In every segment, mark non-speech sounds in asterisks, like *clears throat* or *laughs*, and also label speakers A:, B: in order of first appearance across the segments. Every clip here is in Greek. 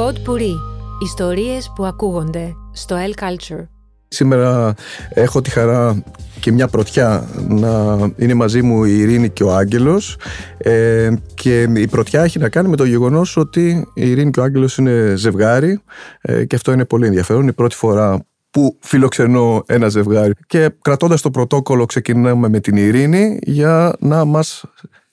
A: Pod Puri. Ιστορίες που ακούγονται στο El Culture.
B: Σήμερα έχω τη χαρά και μια πρωτιά να είναι μαζί μου η Ειρήνη και ο Άγγελος ε, και η πρωτιά έχει να κάνει με το γεγονός ότι η Ειρήνη και ο Άγγελος είναι ζευγάρι ε, και αυτό είναι πολύ ενδιαφέρον. Είναι η πρώτη φορά που φιλοξενώ ένα ζευγάρι και κρατώντας το πρωτόκολλο ξεκινάμε με την Ειρήνη για να μας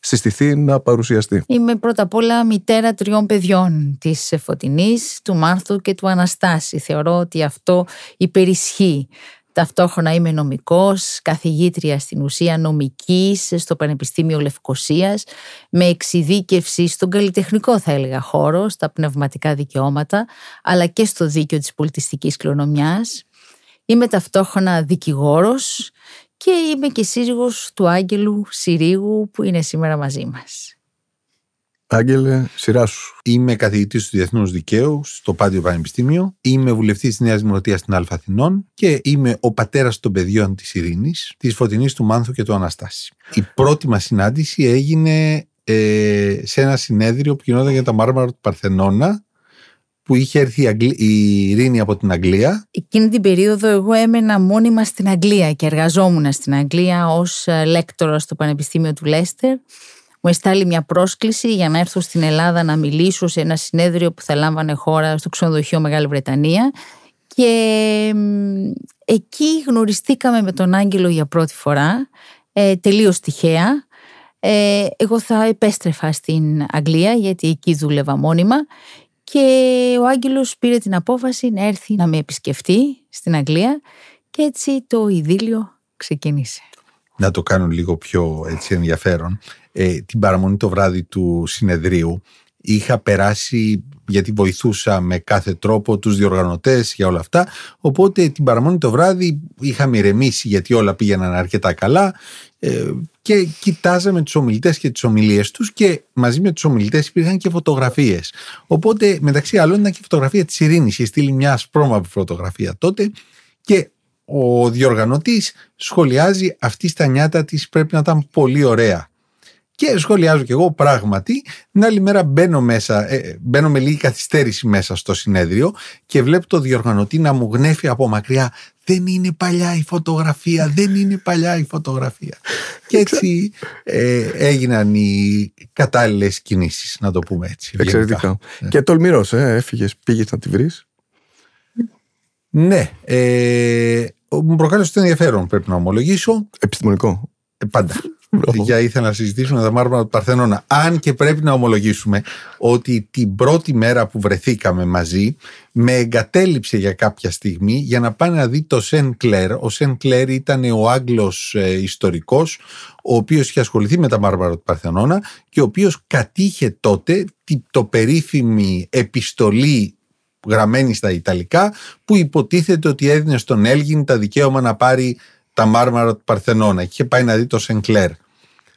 B: συστηθεί να παρουσιαστεί.
C: Είμαι πρώτα απ' όλα μητέρα τριών παιδιών, της Φωτεινής, του Μάρθου και του Αναστάση. Θεωρώ ότι αυτό υπερισχύει. Ταυτόχρονα είμαι νομικός, καθηγήτρια στην ουσία νομικής στο Πανεπιστήμιο Λευκοσίας, με εξειδίκευση στον καλλιτεχνικό θα έλεγα χώρο, στα πνευματικά δικαιώματα, αλλά και στο δίκαιο της πολιτιστικής κληρονομιάς. Είμαι ταυτόχρονα δικηγόρος και είμαι και σύζυγος του Άγγελου Συρίγου που είναι σήμερα μαζί μας.
B: Άγγελε, σειρά σου.
D: Είμαι καθηγητής του Διεθνούς Δικαίου στο Πάντιο Πανεπιστήμιο. Είμαι βουλευτής της Νέας Δημοκρατίας στην Αλφαθηνών και είμαι ο πατέρας των παιδιών της Ειρήνης, της Φωτεινής του Μάνθου και του Αναστάση. Η πρώτη μας συνάντηση έγινε ε, σε ένα συνέδριο που γινόταν για τα μάρμαρα του Παρθενώνα που είχε έρθει η, Αγγλ... η Ειρήνη από την Αγγλία.
C: Εκείνη την περίοδο εγώ έμενα μόνιμα στην Αγγλία και εργαζόμουν στην Αγγλία ως ε, λέκτορας στο Πανεπιστήμιο του Λέστερ. Μου εστάλει μια πρόσκληση για να έρθω στην Ελλάδα να μιλήσω σε ένα συνέδριο που θα λάμβανε χώρα στο ξενοδοχείο Μεγάλη Βρετανία και εκεί γνωριστήκαμε με τον Άγγελο για πρώτη φορά, ε, τελείως τυχαία. Ε, εγώ θα επέστρεφα στην Αγγλία γιατί εκεί δούλευα μόνιμα και ο Άγγελος πήρε την απόφαση να έρθει να με επισκεφτεί στην Αγγλία και έτσι το ειδήλιο ξεκίνησε.
D: Να το κάνω λίγο πιο έτσι ενδιαφέρον. Ε, την παραμονή το βράδυ του συνεδρίου είχα περάσει γιατί βοηθούσα με κάθε τρόπο τους διοργανωτές για όλα αυτά οπότε την παραμονή το βράδυ είχαμε ηρεμήσει γιατί όλα πήγαιναν αρκετά καλά ε, και κοιτάζαμε τους ομιλητές και τις ομιλίες τους και μαζί με τους ομιλητές υπήρχαν και φωτογραφίες. Οπότε μεταξύ άλλων ήταν και φωτογραφία της Ειρήνης, είχε στείλει μια ασπρόμαυρη φωτογραφία τότε και ο διοργανωτής σχολιάζει αυτή στα νιάτα της πρέπει να ήταν πολύ ωραία. Και σχολιάζω κι εγώ πράγματι, την άλλη μέρα μπαίνω μέσα, ε, μπαίνω με λίγη καθυστέρηση μέσα στο συνέδριο και βλέπω το διοργανωτή να μου γνέφει από μακριά δεν είναι παλιά η φωτογραφία, δεν είναι παλιά η φωτογραφία. Και έτσι ε, έγιναν οι κατάλληλες κινήσεις, να το πούμε έτσι.
B: Εξαιρετικά. Ναι. Και τολμηρός, ε, έφυγες, πήγες να τη βρεις.
D: Ναι, ε, μου προκάλεσε το ενδιαφέρον πρέπει να ομολογήσω.
B: Επιστημονικό.
D: Ε, πάντα για ήθελα να συζητήσουμε τα μάρμαρα του Παρθενώνα. Αν και πρέπει να ομολογήσουμε ότι την πρώτη μέρα που βρεθήκαμε μαζί με εγκατέλειψε για κάποια στιγμή για να πάει να δει το Σεν Κλέρ. Ο Σεν Κλέρ ήταν ο Άγγλος ε, ιστορικός ο οποίος είχε ασχοληθεί με τα μάρμαρα του Παρθενώνα και ο οποίος κατήχε τότε το περίφημη επιστολή γραμμένη στα Ιταλικά που υποτίθεται ότι έδινε στον Έλγιν τα δικαίωμα να πάρει τα μάρμαρα του Παρθενώνα. Και είχε πάει να δει το Σενκλέρ.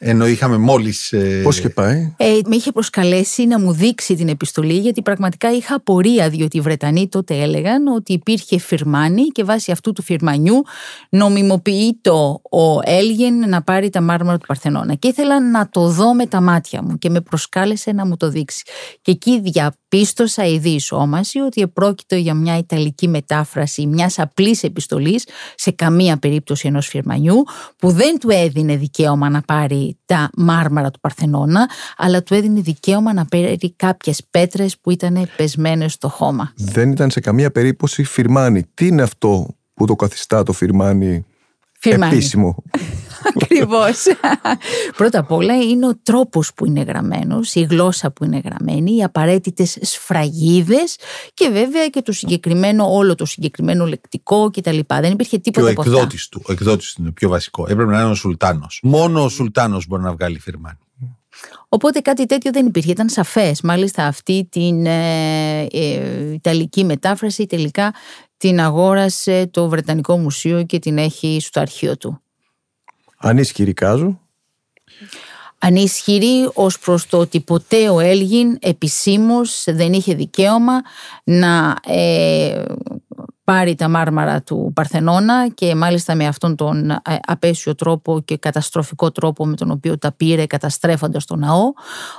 D: Ενώ είχαμε μόλις.
B: Ε... Πώς είχε πάει;
C: Ε, με είχε προσκαλέσει να μου δείξει την επιστολή, γιατί πραγματικά είχα απορία, διότι οι Βρετανοί τότε έλεγαν ότι υπήρχε φυρμάνι και βάσει αυτού του φυρμανιού νομιμοποιεί το ο Έλγεν να πάρει τα μάρμαρα του Παρθενώνα. Και ήθελα να το δω με τα μάτια μου και με προσκάλεσε να μου το δείξει. Και εκεί διαπίστωσα η διεισόμαση ότι επρόκειτο για μια ιταλική μετάφραση μιας απλής επιστολής, σε καμία περίπτωση ενός φυρμανιού, που δεν του έδινε δικαίωμα να πάρει τα μάρμαρα του Παρθενώνα, αλλά του έδινε δικαίωμα να παίρνει κάποιες πέτρες που ήταν πεσμένες στο χώμα.
B: Δεν ήταν σε καμία περίπτωση φυρμάνι. Τι είναι αυτό που το καθιστά το φυρμάνι, φυρμάνι. επίσημο. *laughs*
C: Ακριβώς. Πρώτα απ' όλα είναι ο τρόπος που είναι γραμμένος, η γλώσσα που είναι γραμμένη, οι απαραίτητες σφραγίδες και βέβαια και το συγκεκριμένο, όλο το συγκεκριμένο λεκτικό κτλ. Δεν υπήρχε τίποτα
D: και ο εκδότης του. Ο εκδότης του είναι πιο βασικό. Έπρεπε να είναι ο Σουλτάνος. Μόνο ο Σουλτάνος μπορεί να βγάλει φιρμάνι.
C: Οπότε κάτι τέτοιο δεν υπήρχε, ήταν σαφές. Μάλιστα αυτή την ε, ε, Ιταλική μετάφραση τελικά την αγόρασε το Βρετανικό Μουσείο και την έχει στο αρχείο του.
B: Ανίσχυρη κάζου.
C: Ανίσχυρη ως προς το ότι ποτέ ο Έλγιν επισήμως δεν είχε δικαίωμα να ε, πάρει τα μάρμαρα του Παρθενώνα και μάλιστα με αυτόν τον ε, απέσιο τρόπο και καταστροφικό τρόπο με τον οποίο τα πήρε καταστρέφοντας τον ναό.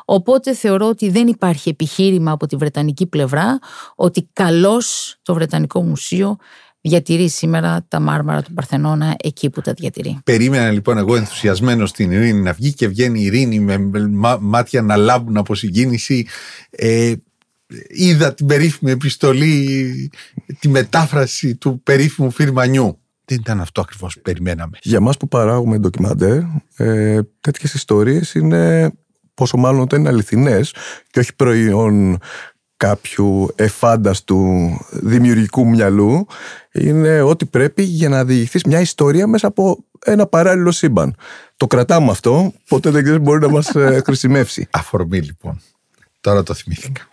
C: Οπότε θεωρώ ότι δεν υπάρχει επιχείρημα από τη Βρετανική πλευρά ότι καλώς το Βρετανικό Μουσείο διατηρεί σήμερα τα μάρμαρα του Παρθενώνα εκεί που τα διατηρεί.
D: Περίμενα λοιπόν εγώ ενθουσιασμένος στην Ειρήνη να βγει και βγαίνει η Ειρήνη με μάτια να λάμπουν από συγκίνηση. Ε, είδα την περίφημη επιστολή, τη μετάφραση του περίφημου φυρμανιού. Δεν ήταν αυτό ακριβώς που περιμέναμε.
B: Για μας που παράγουμε ντοκιμαντέρ, ε, τέτοιες ιστορίες είναι πόσο μάλλον δεν είναι αληθινές και όχι προϊόν κάποιου εφάνταστου δημιουργικού μυαλού είναι ό,τι πρέπει για να διηγηθείς μια ιστορία μέσα από ένα παράλληλο σύμπαν. Το κρατάμε αυτό, ποτέ δεν ξέρεις μπορεί να μας ε, χρησιμεύσει.
D: Αφορμή λοιπόν. Τώρα το θυμήθηκα.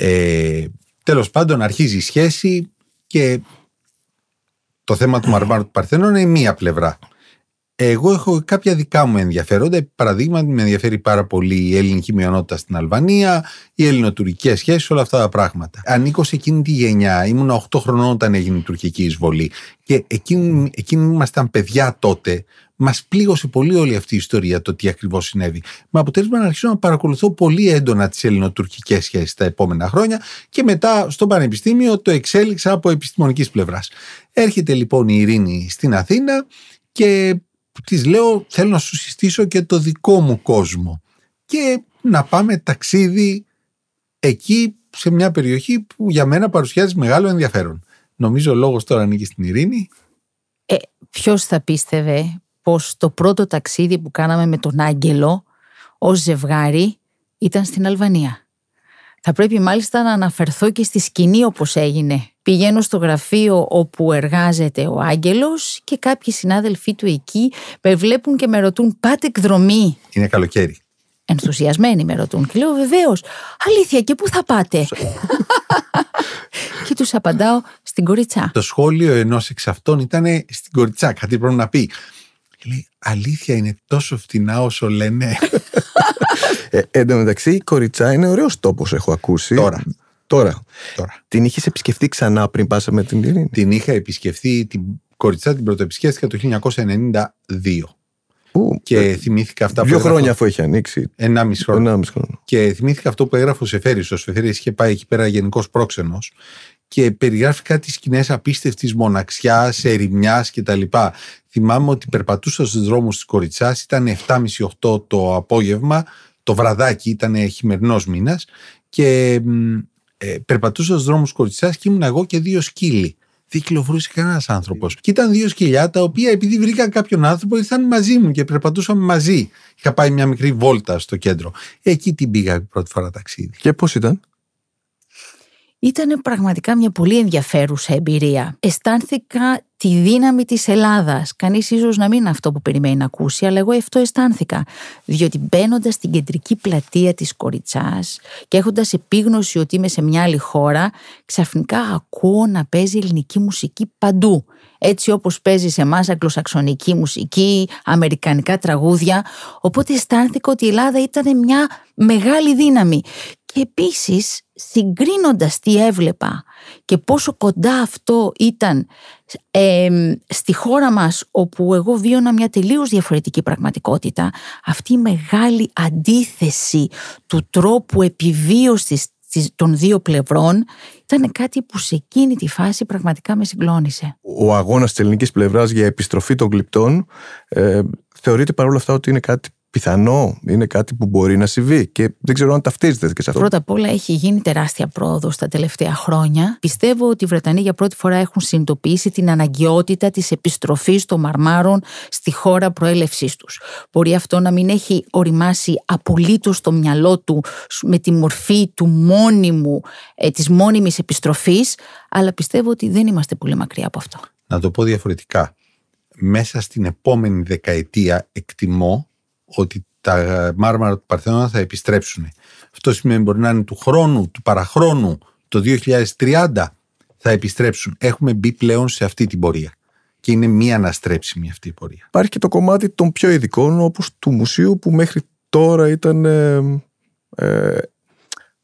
D: Ε, τέλος πάντων αρχίζει η σχέση και το θέμα του Μαρμάρου του Παρθένου είναι μία πλευρά. Εγώ έχω κάποια δικά μου ενδιαφέροντα. Παραδείγματι, με ενδιαφέρει πάρα πολύ η ελληνική μειονότητα στην Αλβανία, οι ελληνοτουρκικές σχέσεις, όλα αυτά τα πράγματα. Ανήκω σε εκείνη τη γενιά. Ήμουν 8 χρονών όταν έγινε η τουρκική εισβολή. Και εκείνοι, εκείνοι ήμασταν παιδιά τότε. Μας πλήγωσε πολύ όλη αυτή η ιστορία, το τι ακριβώς συνέβη. Με αποτέλεσμα να αρχίσω να παρακολουθώ πολύ έντονα τις ελληνοτουρκικές σχέσεις τα επόμενα χρόνια και μετά στο Πανεπιστήμιο το εξέλιξα από επιστημονικής πλευράς. Έρχεται λοιπόν η Ειρήνη στην Αθήνα και της λέω θέλω να σου συστήσω και το δικό μου κόσμο και να πάμε ταξίδι εκεί σε μια περιοχή που για μένα παρουσιάζει μεγάλο ενδιαφέρον. Νομίζω ο λόγος τώρα ανήκει στην Ειρήνη.
C: Ε, ποιος θα πίστευε πως το πρώτο ταξίδι που κάναμε με τον Άγγελο ως ζευγάρι ήταν στην Αλβανία; Θα πρέπει μάλιστα να αναφερθώ και στη σκηνή όπως έγινε. Πηγαίνω στο γραφείο όπου εργάζεται ο Άγγελος και κάποιοι συνάδελφοί του εκεί με βλέπουν και με ρωτούν πάτε εκδρομή.
D: Είναι καλοκαίρι.
C: Ενθουσιασμένοι με ρωτούν και λέω βεβαίως. Αλήθεια και πού θα πάτε; *laughs* και τους απαντάω στην Κοριτσά.
D: Το σχόλιο ενός εξ αυτών ήταν στην Κοριτσά. Κάτι πρέπει να πει. Λέει, αλήθεια είναι τόσο φτηνά όσο λένε. *laughs*
B: Ε, εν τω μεταξύ, η Κοριτσά είναι ωραίος τόπος, έχω ακούσει.
D: Τώρα.
B: Τώρα.
D: Τώρα.
B: Την είχες επισκεφτεί ξανά πριν πάσα με την Ειρήνη;
D: Την είχα επισκεφθεί, την Κοριτσά την πρωτοεπισκέφθηκα το 1992.
B: Ου,
D: Και
B: ε,
D: θυμήθηκα αυτά
B: δύο
D: που έγραφα-
B: χρόνια αφού έχει ανοίξει.
D: Ενάμιση χρόνο.
B: Ενάμιση χρόνο.
D: Και θυμήθηκα αυτό που έγραφε ο Σεφέρης. Ο Σεφέρης είχε πάει εκεί πέρα γενικός πρόξενος και περιγράφει κάτι σκηνές απίστευτης μοναξιάς, ερημιάς κτλ. Θυμάμαι ότι περπατούσα στους δρόμους της Κοριτσάς, ήταν 7.30-8 το απόγευμα, το βραδάκι ήταν χειμερινός μήνας και μ, ε, περπατούσα στους δρόμους Κοριτσά και ήμουν εγώ και δύο σκύλοι. Δεν κυκλοφορούσε κανένα άνθρωπος. Και ήταν δύο σκυλιά τα οποία επειδή βρήκα κάποιον άνθρωπο ήρθαν μαζί μου και περπατούσαμε μαζί. Είχα πάει μια μικρή βόλτα στο κέντρο. Εκεί την πήγα πρώτη φορά ταξίδι.
B: Και πώς ήταν;
C: Ήταν πραγματικά μια πολύ ενδιαφέρουσα εμπειρία. Αισθάνθηκα τη δύναμη της Ελλάδας. Κανείς ίσως να μην είναι αυτό που περιμένει να ακούσει, αλλά εγώ αυτό αισθάνθηκα. Διότι μπαίνοντας στην κεντρική πλατεία της Κοριτσάς και έχοντας επίγνωση ότι είμαι σε μια άλλη χώρα, ξαφνικά ακούω να παίζει ελληνική μουσική παντού. Έτσι όπως παίζει σε εμάς αγγλοσαξονική μουσική, αμερικανικά τραγούδια. Οπότε αισθάνθηκα ότι η Ελλάδα ήταν μια μεγάλη δύναμη. Και επίσης συγκρίνοντας τι έβλεπα και πόσο κοντά αυτό ήταν ε, στη χώρα μας όπου εγώ βίωνα μια τελείως διαφορετική πραγματικότητα αυτή η μεγάλη αντίθεση του τρόπου επιβίωσης της- των δύο πλευρών ήταν κάτι που σε εκείνη τη φάση πραγματικά με συγκλώνησε.
B: Ο αγώνας της ελληνικής πλευράς για επιστροφή των γλυπτών ε, θεωρείται παρόλα αυτά ότι είναι κάτι πιθανό, είναι κάτι που μπορεί να συμβεί και δεν ξέρω αν ταυτίζεται και σε αυτό.
C: Πρώτα απ' όλα έχει γίνει τεράστια πρόοδος τα τελευταία χρόνια. Πιστεύω ότι οι Βρετανοί για πρώτη φορά έχουν συνειδητοποιήσει την αναγκαιότητα της επιστροφής των μαρμάρων στη χώρα προέλευσής τους. Μπορεί αυτό να μην έχει οριμάσει απολύτως στο μυαλό του με τη μορφή του μόνιμου, ε, της μόνιμης επιστροφής, αλλά πιστεύω ότι δεν είμαστε πολύ μακριά από αυτό.
D: Να το πω διαφορετικά. Μέσα στην επόμενη δεκαετία εκτιμώ ότι τα μάρμαρα του Παρθενώνα θα επιστρέψουν. Αυτό σημαίνει μπορεί να είναι του χρόνου, του παραχρόνου, το 2030 θα επιστρέψουν. Έχουμε μπει πλέον σε αυτή την πορεία. Και είναι μία αναστρέψιμη αυτή η πορεία.
B: Υπάρχει και το κομμάτι των πιο ειδικών όπως του μουσείου που μέχρι τώρα ήταν ε, ε,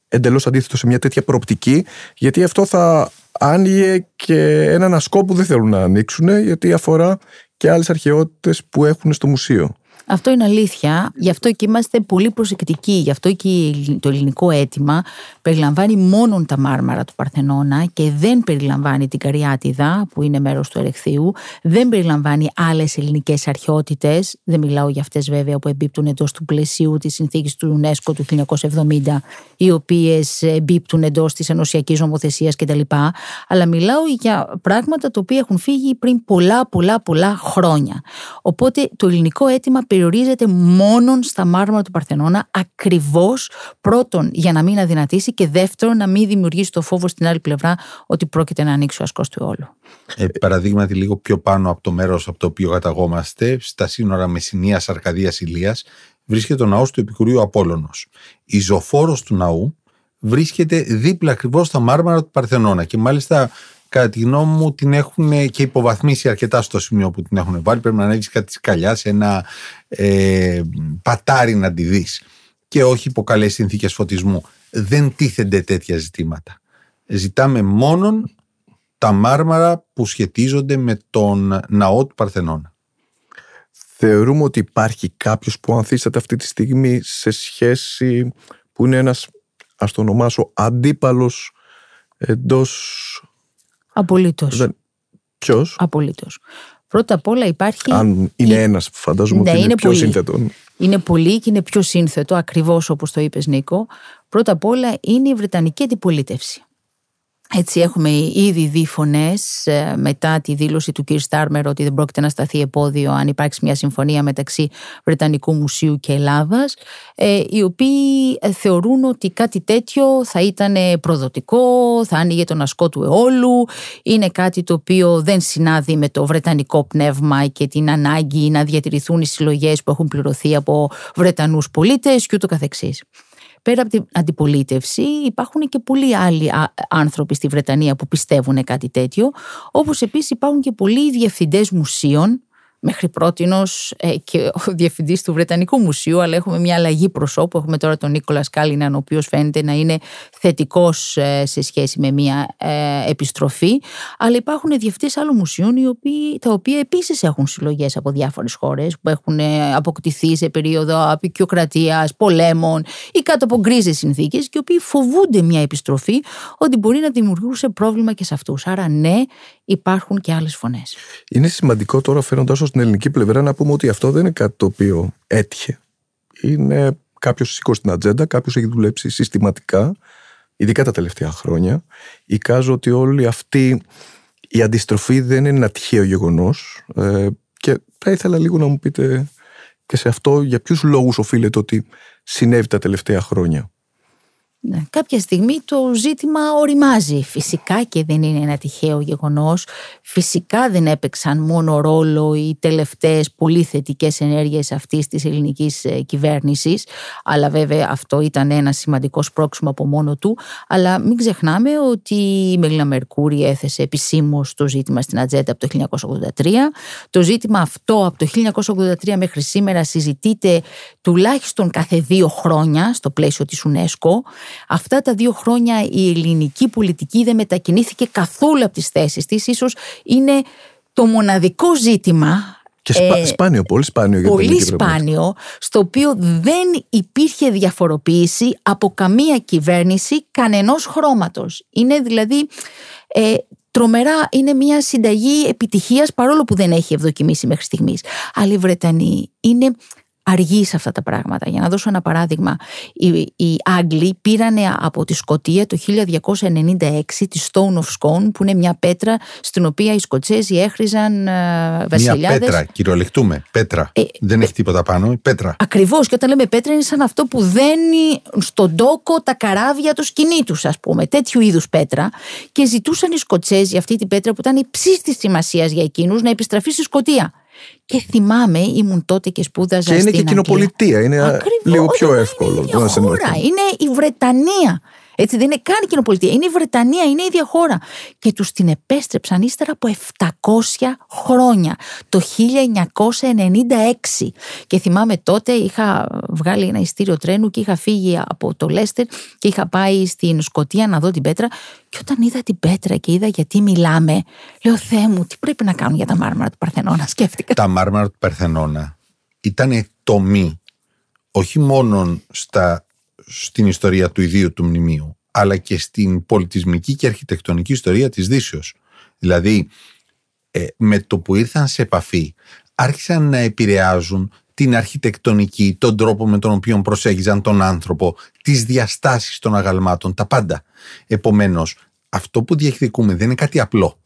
B: εντελώς αντίθετο σε μια τέτοια προοπτική, γιατί αυτό θα άνοιγε και έναν ασκό που δεν θέλουν να ανοίξουν, γιατί αφορά και άλλες αρχαιότητες που έχουν στο μουσείο.
C: Αυτό είναι αλήθεια. Γι' αυτό και είμαστε πολύ προσεκτικοί. Γι' αυτό και το ελληνικό αίτημα περιλαμβάνει μόνο τα μάρμαρα του Παρθενώνα και δεν περιλαμβάνει την Καριάτιδα, που είναι μέρος του Ερεχθείου. Δεν περιλαμβάνει άλλες ελληνικές αρχαιότητες. Δεν μιλάω για αυτές βέβαια που εμπίπτουν εντός του πλαισίου της συνθήκης του UNESCO του 1970, οι οποίες εμπίπτουν εντός της ενωσιακής νομοθεσίας κτλ. Αλλά μιλάω για πράγματα τα οποία έχουν φύγει πριν πολλά πολλά πολλά χρόνια. Οπότε το ελληνικό αίτημα περιορίζεται μόνο στα μάρμαρα του Παρθενώνα, ακριβώς πρώτον για να μην αδυνατήσει και δεύτερον να μην δημιουργήσει το φόβο στην άλλη πλευρά ότι πρόκειται να ανοίξει ο ασκός του όλου.
D: Ε, παραδείγματι, λίγο πιο πάνω από το μέρος από το οποίο καταγόμαστε, στα σύνορα Μεσσηνίας Αρκαδίας Ηλίας, βρίσκεται ο ναός του Επικουρίου Απόλωνο. Η ζωφόρος του ναού βρίσκεται δίπλα ακριβώς στα μάρμαρα του Παρθενώνα και μάλιστα κατά τη γνώμη μου την έχουν και υποβαθμίσει αρκετά στο σημείο που την έχουν βάλει. Πρέπει να ανέβεις κάτι της σκαλιά σε ένα ε, πατάρι να τη δεις. Και όχι υπό καλέ συνθήκες φωτισμού. Δεν τίθενται τέτοια ζητήματα. Ζητάμε μόνο τα μάρμαρα που σχετίζονται με τον ναό του Παρθενώνα.
B: Θεωρούμε ότι υπάρχει κάποιος που ανθίσταται αυτή τη στιγμή σε σχέση που είναι ένας ας το ονομάσω αντίπαλος εντός
C: Απολύτως.
B: Ποιος;
C: Απολύτως. Πρώτα απ' όλα υπάρχει.
B: Αν είναι ένας, φαντάζομαι ναι, ότι είναι, πιο σύνθετο.
C: Είναι πολύ και είναι πιο σύνθετο, ακριβώς όπως το είπες, Νίκο. Πρώτα απ' όλα είναι η Βρετανική αντιπολίτευση. Έτσι έχουμε ήδη δει φωνές ε, μετά τη δήλωση του κ. Στάρμερ ότι δεν πρόκειται να σταθεί επόδιο αν υπάρξει μια συμφωνία μεταξύ Βρετανικού Μουσείου και Ελλάδας ε, οι οποίοι ε, θεωρούν ότι κάτι τέτοιο θα ήταν προδοτικό, θα άνοιγε τον ασκό του αιώλου είναι κάτι το οποίο δεν συνάδει με το βρετανικό πνεύμα και την ανάγκη να διατηρηθούν οι συλλογές που έχουν πληρωθεί από Βρετανούς πολίτες και ούτω καθεξής πέρα από την αντιπολίτευση υπάρχουν και πολλοί άλλοι άνθρωποι στη Βρετανία που πιστεύουν κάτι τέτοιο, όπως επίσης υπάρχουν και πολλοί διευθυντές μουσείων μέχρι πρώτη ε, και ο διευθυντής του Βρετανικού Μουσείου, αλλά έχουμε μια αλλαγή προσώπου. Έχουμε τώρα τον Νίκολας Κάλιναν, ο οποίος φαίνεται να είναι θετικός ε, σε σχέση με μια ε, επιστροφή. Αλλά υπάρχουν διευθυντές άλλων μουσείων, οι οποίοι, τα οποία επίσης έχουν συλλογές από διάφορες χώρες, που έχουν ε, αποκτηθεί σε περίοδο απεικιοκρατίας, πολέμων ή κάτω από γκρίζες συνθήκες, και οι οποίοι φοβούνται μια επιστροφή ότι μπορεί να δημιουργούσε πρόβλημα και σε αυτούς. Άρα, ναι, υπάρχουν και άλλες φωνές.
B: Είναι σημαντικό τώρα, φαίνοντα ω την ελληνική πλευρά, να πούμε ότι αυτό δεν είναι κάτι το οποίο έτυχε. Είναι κάποιος σήκωσε την ατζέντα, κάποιος έχει δουλέψει συστηματικά, ειδικά τα τελευταία χρόνια. Εικάζω ότι όλη αυτή η αντιστροφή δεν είναι ένα τυχαίο γεγονός. Ε, και θα ήθελα λίγο να μου πείτε και σε αυτό για ποιους λόγους οφείλεται ότι συνέβη τα τελευταία χρόνια.
C: Ναι. Κάποια στιγμή το ζήτημα οριμάζει. Φυσικά και δεν είναι ένα τυχαίο γεγονός. Φυσικά δεν έπαιξαν μόνο ρόλο οι τελευταίες πολύ θετικές ενέργειες αυτής της ελληνικής ε, κυβέρνησης. Αλλά βέβαια αυτό ήταν ένα σημαντικό σπρώξιμο από μόνο του. Αλλά μην ξεχνάμε ότι η Μελίνα Μερκούρη έθεσε επισήμως το ζήτημα στην ατζέντα από το 1983. Το ζήτημα αυτό από το 1983 μέχρι σήμερα συζητείται τουλάχιστον κάθε δύο χρόνια στο πλαίσιο της UNESCO. Αυτά τα δύο χρόνια η ελληνική πολιτική δεν μετακινήθηκε καθόλου από τις θέσεις της. Ίσως είναι το μοναδικό ζήτημα
B: και σπα, ε, σπάνιο, πολύ σπάνιο για
C: Πολύ σπάνιο, στο οποίο δεν υπήρχε διαφοροποίηση από καμία κυβέρνηση κανενός χρώματος. Είναι δηλαδή ε, τρομερά, είναι μια συνταγή επιτυχίας παρόλο που δεν έχει ευδοκιμήσει μέχρι στιγμής. Αλλά οι Βρετανοί είναι αργείς σε αυτά τα πράγματα. Για να δώσω ένα παράδειγμα, οι, οι Άγγλοι πήραν από τη Σκοτία το 1296 τη Stone of Scone, που είναι μια πέτρα στην οποία οι Σκοτσέζοι έχριζαν ε, βασιλιάδες.
D: Μια πέτρα, κυριολεκτούμε, πέτρα. Ε, Δεν έχει τίποτα πάνω, πέτρα.
C: Ακριβώς. Και όταν λέμε πέτρα, είναι σαν αυτό που δένει στον τόκο τα καράβια του σκηνή τους, ας πούμε. Τέτοιου είδους πέτρα. Και ζητούσαν οι Σκοτσέζοι αυτή την πέτρα που ήταν υψή τη σημασίας για εκείνους να επιστραφεί στη Σκοτία. Και θυμάμαι, ήμουν τότε και σπούδαζα
B: και είναι και κοινοπολιτεία, είναι λίγο πιο εύκολο.
C: Είναι, χώρα, είναι η Βρετανία. Έτσι δεν είναι καν κοινοπολιτεία. Είναι η Βρετανία, είναι η ίδια χώρα. Και τους την επέστρεψαν ύστερα από 700 χρόνια, το 1996. Και θυμάμαι τότε είχα βγάλει ένα ειστήριο τρένου και είχα φύγει από το Λέστερ και είχα πάει στην Σκοτία να δω την πέτρα. Και όταν είδα την πέτρα και είδα γιατί μιλάμε, λέω Θεέ μου, τι πρέπει να κάνουν για τα μάρμαρα του Παρθενώνα, *laughs* σκέφτηκα.
D: Τα μάρμαρα του Παρθενώνα ήταν τομή όχι μόνο στα, στην ιστορία του ιδίου του μνημείου, αλλά και στην πολιτισμική και αρχιτεκτονική ιστορία της Δύσεως. Δηλαδή, ε, με το που ήρθαν σε επαφή, άρχισαν να επηρεάζουν την αρχιτεκτονική, τον τρόπο με τον οποίο προσέγγιζαν τον άνθρωπο, τις διαστάσεις των αγαλμάτων, τα πάντα. Επομένως, αυτό που διεκδικούμε δεν είναι κάτι απλό.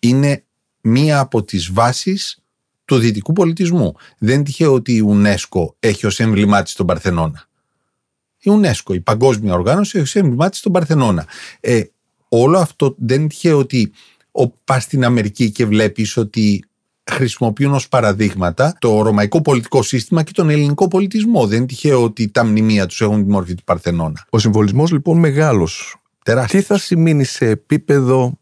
D: Είναι μία από τις βάσεις του δυτικού πολιτισμού. Δεν είναι τυχαίο ότι η UNESCO έχει ως έμβλημά της τον Παρθενώνα. Η UNESCO, η παγκόσμια οργάνωση, έχει ως έμβλημά της τον Παρθενώνα. Ε, όλο αυτό δεν είναι τυχαίο ότι πας στην Αμερική και βλέπεις ότι χρησιμοποιούν ως παραδείγματα το ρωμαϊκό πολιτικό σύστημα και τον ελληνικό πολιτισμό. Δεν είναι τυχαίο ότι τα μνημεία τους έχουν τη μόρφη του Παρθενώνα.
B: Ο συμβολισμός λοιπόν μεγάλος.
D: Τεράστιος.
B: Τι θα σημαίνει σε επίπεδο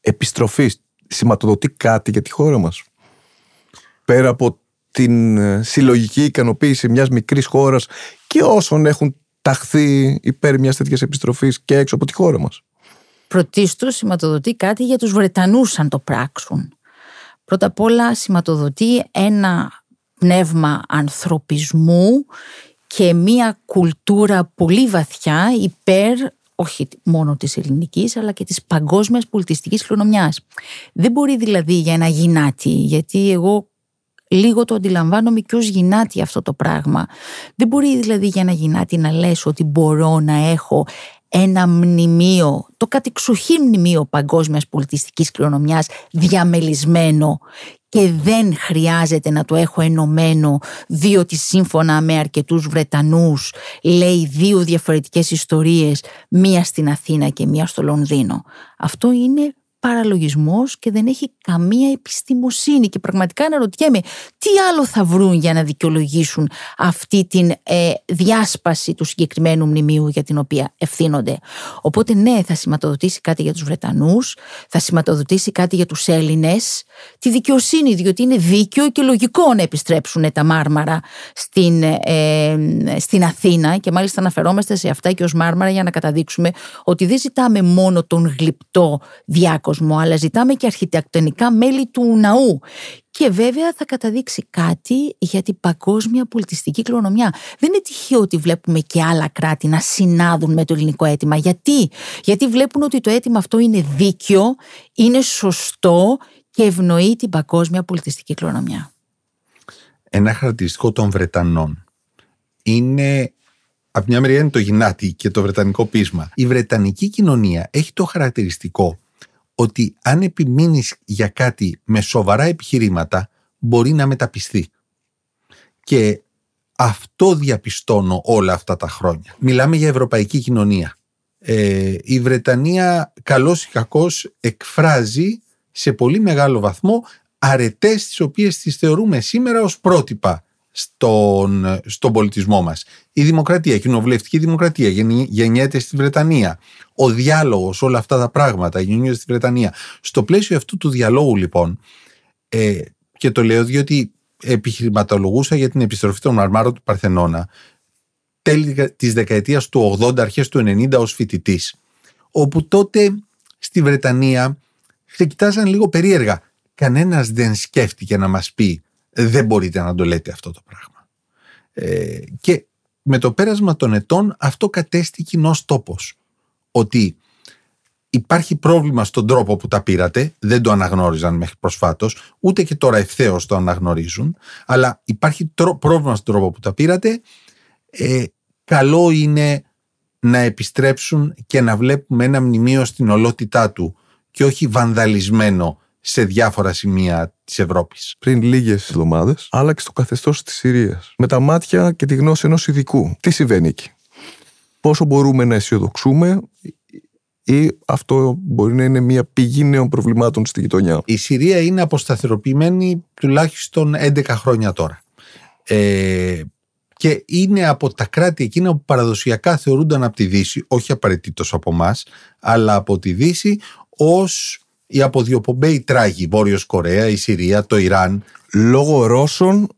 B: επιστροφής, σηματοδοτεί κάτι για τη χώρα μας; Πέρα από την ε, συλλογική ικανοποίηση μιας μικρής χώρας και όσων έχουν ταχθεί υπέρ μιας τέτοιας επιστροφής και έξω από τη χώρα μας.
C: Πρωτίστως σηματοδοτεί κάτι για τους Βρετανούς αν το πράξουν. Πρώτα απ' όλα σηματοδοτεί ένα πνεύμα ανθρωπισμού και μία κουλτούρα πολύ βαθιά υπέρ όχι μόνο της ελληνικής αλλά και της παγκόσμιας πολιτιστικής κληρονομιάς. Δεν μπορεί δηλαδή για ένα γυνάτι, γιατί εγώ λίγο το αντιλαμβάνομαι και ως γυνάτι αυτό το πράγμα. Δεν μπορεί δηλαδή για ένα γυνάτι να λες ότι μπορώ να έχω ένα μνημείο, το κατεξοχήν μνημείο παγκόσμιας πολιτιστικής κληρονομιάς διαμελισμένο και δεν χρειάζεται να το έχω ενωμένο διότι σύμφωνα με αρκετούς Βρετανούς λέει δύο διαφορετικές ιστορίες μία στην Αθήνα και μία στο Λονδίνο. Αυτό είναι παραλογισμός και δεν έχει καμία επιστημοσύνη και πραγματικά αναρωτιέμαι τι άλλο θα βρουν για να δικαιολογήσουν αυτή την ε, διάσπαση του συγκεκριμένου μνημείου για την οποία ευθύνονται; Οπότε ναι θα σηματοδοτήσει κάτι για τους Βρετανούς, θα σηματοδοτήσει κάτι για τους Έλληνες, τη δικαιοσύνη διότι είναι δίκαιο και λογικό να επιστρέψουν τα μάρμαρα στην, ε, στην Αθήνα και μάλιστα αναφερόμαστε σε αυτά και ως μάρμαρα για να καταδείξουμε ότι δεν ζητάμε μόνο τον γλυπτό διάκο αλλά ζητάμε και αρχιτεκτονικά μέλη του ναού. Και βέβαια θα καταδείξει κάτι για την παγκόσμια πολιτιστική κληρονομιά. Δεν είναι τυχαίο ότι βλέπουμε και άλλα κράτη να συνάδουν με το ελληνικό αίτημα. Γιατί; Γιατί βλέπουν ότι το αίτημα αυτό είναι δίκαιο, είναι σωστό και ευνοεί την παγκόσμια πολιτιστική κληρονομιά.
D: Ένα χαρακτηριστικό των Βρετανών είναι από μια μεριά είναι το γυνάτι και το βρετανικό πείσμα. Η βρετανική κοινωνία έχει το χαρακτηριστικό ότι αν επιμείνεις για κάτι με σοβαρά επιχειρήματα μπορεί να μεταπιστεί. Και αυτό διαπιστώνω όλα αυτά τα χρόνια. Μιλάμε για ευρωπαϊκή κοινωνία. Ε, η Βρετανία καλώς ή κακώς εκφράζει σε πολύ μεγάλο βαθμό αρετές τις οποίες τις θεωρούμε σήμερα ως πρότυπα στον, στον πολιτισμό μας. Η δημοκρατία, η κοινοβουλευτική δημοκρατία γεννιέται στη Βρετανία. Ο διάλογος, όλα αυτά τα πράγματα γεννιούνται στη Βρετανία. Στο πλαίσιο αυτού του διαλόγου λοιπόν, ε, και το λέω διότι επιχειρηματολογούσα για την επιστροφή των μαρμάρων του Παρθενώνα τέλη της δεκαετίας του 80, αρχές του 90 ως φοιτητής, όπου τότε στη Βρετανία σε κοιτάζαν λίγο περίεργα. Κανένας δεν σκέφτηκε να μας πει δεν μπορείτε να το λέτε αυτό το πράγμα. Ε, και με το πέρασμα των ετών αυτό κατέστη κοινό τόπος. Ότι υπάρχει πρόβλημα στον τρόπο που τα πήρατε, δεν το αναγνώριζαν μέχρι προσφάτως, ούτε και τώρα ευθέως το αναγνωρίζουν, αλλά υπάρχει πρόβλημα στον τρόπο που τα πήρατε. Ε, καλό είναι να επιστρέψουν και να βλέπουμε ένα μνημείο στην ολότητά του και όχι βανδαλισμένο σε διάφορα σημεία της Ευρώπης.
B: Πριν λίγες εβδομάδες, άλλαξε το καθεστώς της Συρίας. Με τα μάτια και τη γνώση ενός ειδικού. Τι συμβαίνει εκεί; Πόσο μπορούμε να αισιοδοξούμε ή αυτό μπορεί να είναι μια πηγή νέων προβλημάτων στη γειτονιά;
D: Η Συρία είναι αποσταθεροποιημένη τουλάχιστον 11 χρόνια τώρα. Ε, και είναι από τα κράτη εκείνα που παραδοσιακά θεωρούνταν από τη Δύση, όχι απαραίτητος από εμάς, αλλά από τη Δύση ως οι αποδιοπομπαίοι τράγοι, Βόρειος Κορέα, η Συρία, το Ιράν.
B: Λόγω Ρώσων,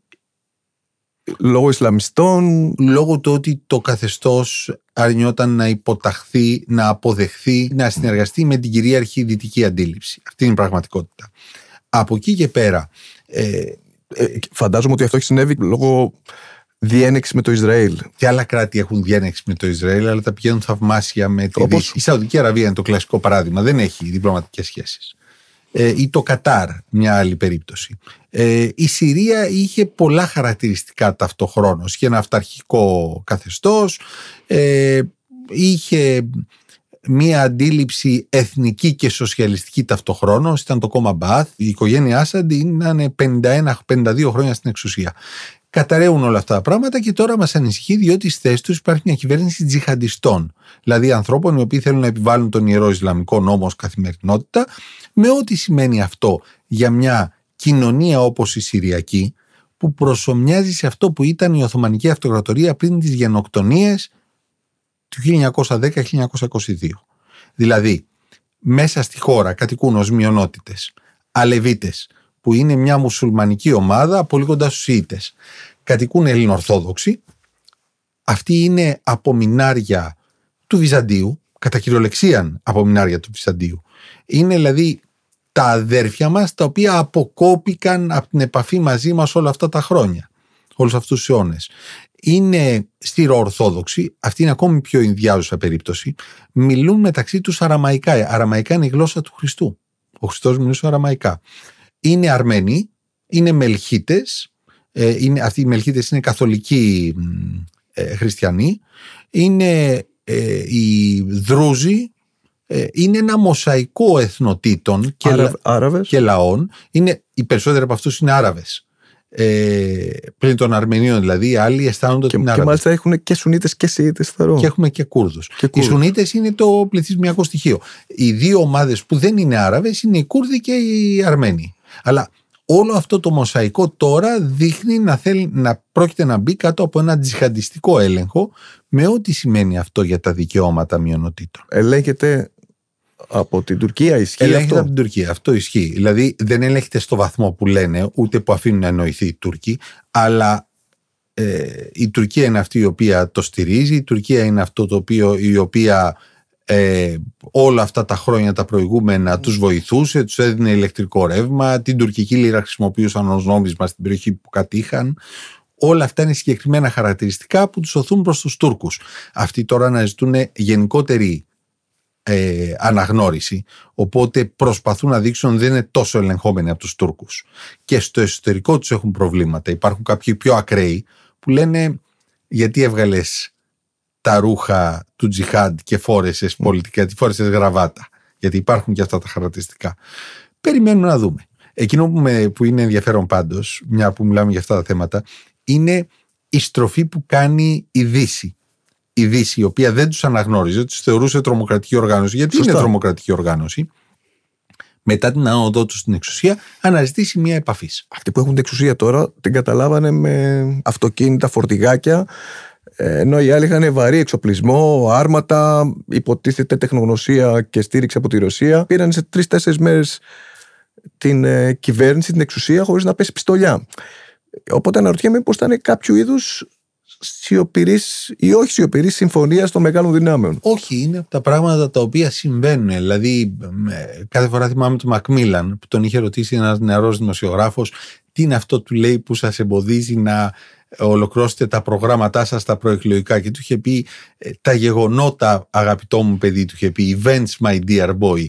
B: λόγω Ισλαμιστών.
D: Λόγω του ότι το καθεστώς αρνιόταν να υποταχθεί, να αποδεχθεί, να συνεργαστεί με την κυρίαρχη δυτική αντίληψη. Αυτή είναι η πραγματικότητα. Από εκεί και πέρα... Ε,
B: ε, φαντάζομαι ότι αυτό έχει συνέβη λόγω διένεξη με το Ισραήλ.
D: Και άλλα κράτη έχουν διένεξη με το Ισραήλ, αλλά τα πηγαίνουν θαυμάσια με τη
B: Όπως...
D: Δύση. Η Σαουδική Αραβία είναι το κλασικό παράδειγμα. Δεν έχει διπλωματικές σχέσεις. Ε, ή το Κατάρ, μια άλλη περίπτωση. Ε, η Συρία είχε πολλά χαρακτηριστικά ταυτοχρόνως. Είχε ένα αυταρχικό καθεστώς, ε, είχε μία αντίληψη εθνική και σοσιαλιστική ταυτοχρόνως. Ήταν το κόμμα Μπαθ. Η οικογένεια Άσαντ ήταν 51-52 χρόνια στην εξουσία καταραίουν όλα αυτά τα πράγματα και τώρα μας ανησυχεί διότι στη θέση τους υπάρχει μια κυβέρνηση τζιχαντιστών. Δηλαδή ανθρώπων οι οποίοι θέλουν να επιβάλλουν τον ιερό Ισλαμικό νόμο ως καθημερινότητα, με ό,τι σημαίνει αυτό για μια κοινωνία όπως η Συριακή, που προσωμιάζει σε αυτό που ήταν η Οθωμανική Αυτοκρατορία πριν τις γενοκτονίες του 1910-1922. Δηλαδή, μέσα στη χώρα κατοικούν ως μειονότητες Αλεβίτες, που είναι μια μουσουλμανική ομάδα πολύ κοντά στους Ιήτες. Κατοικούν Ελληνοορθόδοξοι. Αυτοί είναι απομεινάρια του Βυζαντίου, κατά κυριολεξίαν απομεινάρια του Βυζαντίου. Είναι δηλαδή τα αδέρφια μας τα οποία αποκόπηκαν από την επαφή μαζί μας όλα αυτά τα χρόνια, όλους αυτούς τους αιώνες. Είναι στυροορθόδοξοι, αυτή είναι ακόμη πιο ενδιάζουσα περίπτωση, μιλούν μεταξύ τους αραμαϊκά. Αραμαϊκά είναι η γλώσσα του Χριστού. Ο Χριστός μιλούσε αραμαϊκά είναι Αρμένοι, είναι Μελχίτες, ε, είναι, αυτοί οι Μελχίτες είναι καθολικοί ε, χριστιανοί, είναι ε, οι Δρούζοι, ε, είναι ένα μοσαϊκό εθνοτήτων και,
B: Άρα,
D: και λαών. Είναι, οι περισσότεροι από αυτούς είναι Άραβες. Ε, πλην των Αρμενίων δηλαδή, οι άλλοι αισθάνονται ότι είναι
B: Άραβες. Και μάλιστα έχουν και Σουνίτες και Σιήτες θεωρώ.
D: Και έχουμε και Κούρδους. Και οι Σουνίτες είναι το πληθυσμιακό στοιχείο. Οι δύο ομάδες που δεν είναι Άραβες είναι οι Κούρδοι και οι Αρμένοι. Αλλά όλο αυτό το μοσαϊκό τώρα δείχνει να, θέλει, να πρόκειται να μπει κάτω από ένα τζιχαντιστικό έλεγχο με ό,τι σημαίνει αυτό για τα δικαιώματα μειονοτήτων.
B: Ελέγχεται από την Τουρκία, ισχύει
D: ελέγχεται
B: αυτό;
D: από την Τουρκία, αυτό ισχύει. Δηλαδή δεν ελέγχεται στο βαθμό που λένε, ούτε που αφήνουν να εννοηθεί οι Τούρκοι, αλλά ε, η Τουρκία είναι αυτή η οποία το στηρίζει, η Τουρκία είναι αυτό το οποίο, η οποία ε, όλα αυτά τα χρόνια τα προηγούμενα τους βοηθούσε, τους έδινε ηλεκτρικό ρεύμα, την τουρκική λίρα χρησιμοποιούσαν ως νόμισμα στην περιοχή που κατήχαν. Όλα αυτά είναι συγκεκριμένα χαρακτηριστικά που τους οθούν προς τους Τούρκους. Αυτοί τώρα αναζητούν γενικότερη ε, αναγνώριση, οπότε προσπαθούν να δείξουν ότι δεν είναι τόσο ελεγχόμενοι από τους Τούρκους. Και στο εσωτερικό τους έχουν προβλήματα. Υπάρχουν κάποιοι πιο ακραίοι που λένε γιατί έβγαλες τα ρούχα του τζιχάντ και φόρεσες πολιτικά, τι φόρεσες γραβάτα. Γιατί υπάρχουν και αυτά τα χαρακτηριστικά. Περιμένουμε να δούμε. Εκείνο που, με, που είναι ενδιαφέρον πάντως, μια που μιλάμε για αυτά τα θέματα, είναι η στροφή που κάνει η Δύση. Η Δύση, η οποία δεν τους αναγνώριζε, τους θεωρούσε τρομοκρατική οργάνωση. Γιατί
B: Σωστά.
D: είναι τρομοκρατική οργάνωση; Μετά την άνοδό τους στην εξουσία, αναζητήσει μια επαφής.
B: Αυτοί που έχουν την εξουσία τώρα την καταλάβανε με αυτοκίνητα, φορτηγάκια, ε, ενώ οι άλλοι είχαν βαρύ εξοπλισμό, άρματα, υποτίθεται τεχνογνωσία και στήριξη από τη Ρωσία. Πήραν σε τρει-τέσσερι μέρες την ε, κυβέρνηση, την εξουσία, χωρίς να πέσει πιστολιά. Οπότε αναρωτιέμαι πώς ήταν κάποιο είδους σιωπηρής ή όχι σιωπηρής συμφωνία των μεγάλων δυνάμεων.
D: Όχι, είναι από τα πράγματα τα οποία συμβαίνουν. Δηλαδή, με- κάθε φορά θυμάμαι τον Μακμίλαν που τον είχε ρωτήσει ένας νεαρός δημοσιογράφος, τι είναι αυτό του λέει που σας εμποδίζει να ολοκληρώσετε τα προγράμματά σας τα προεκλογικά. Και του είχε πει «Ε, τα γεγονότα αγαπητό μου παιδί του είχε πει events my dear boy.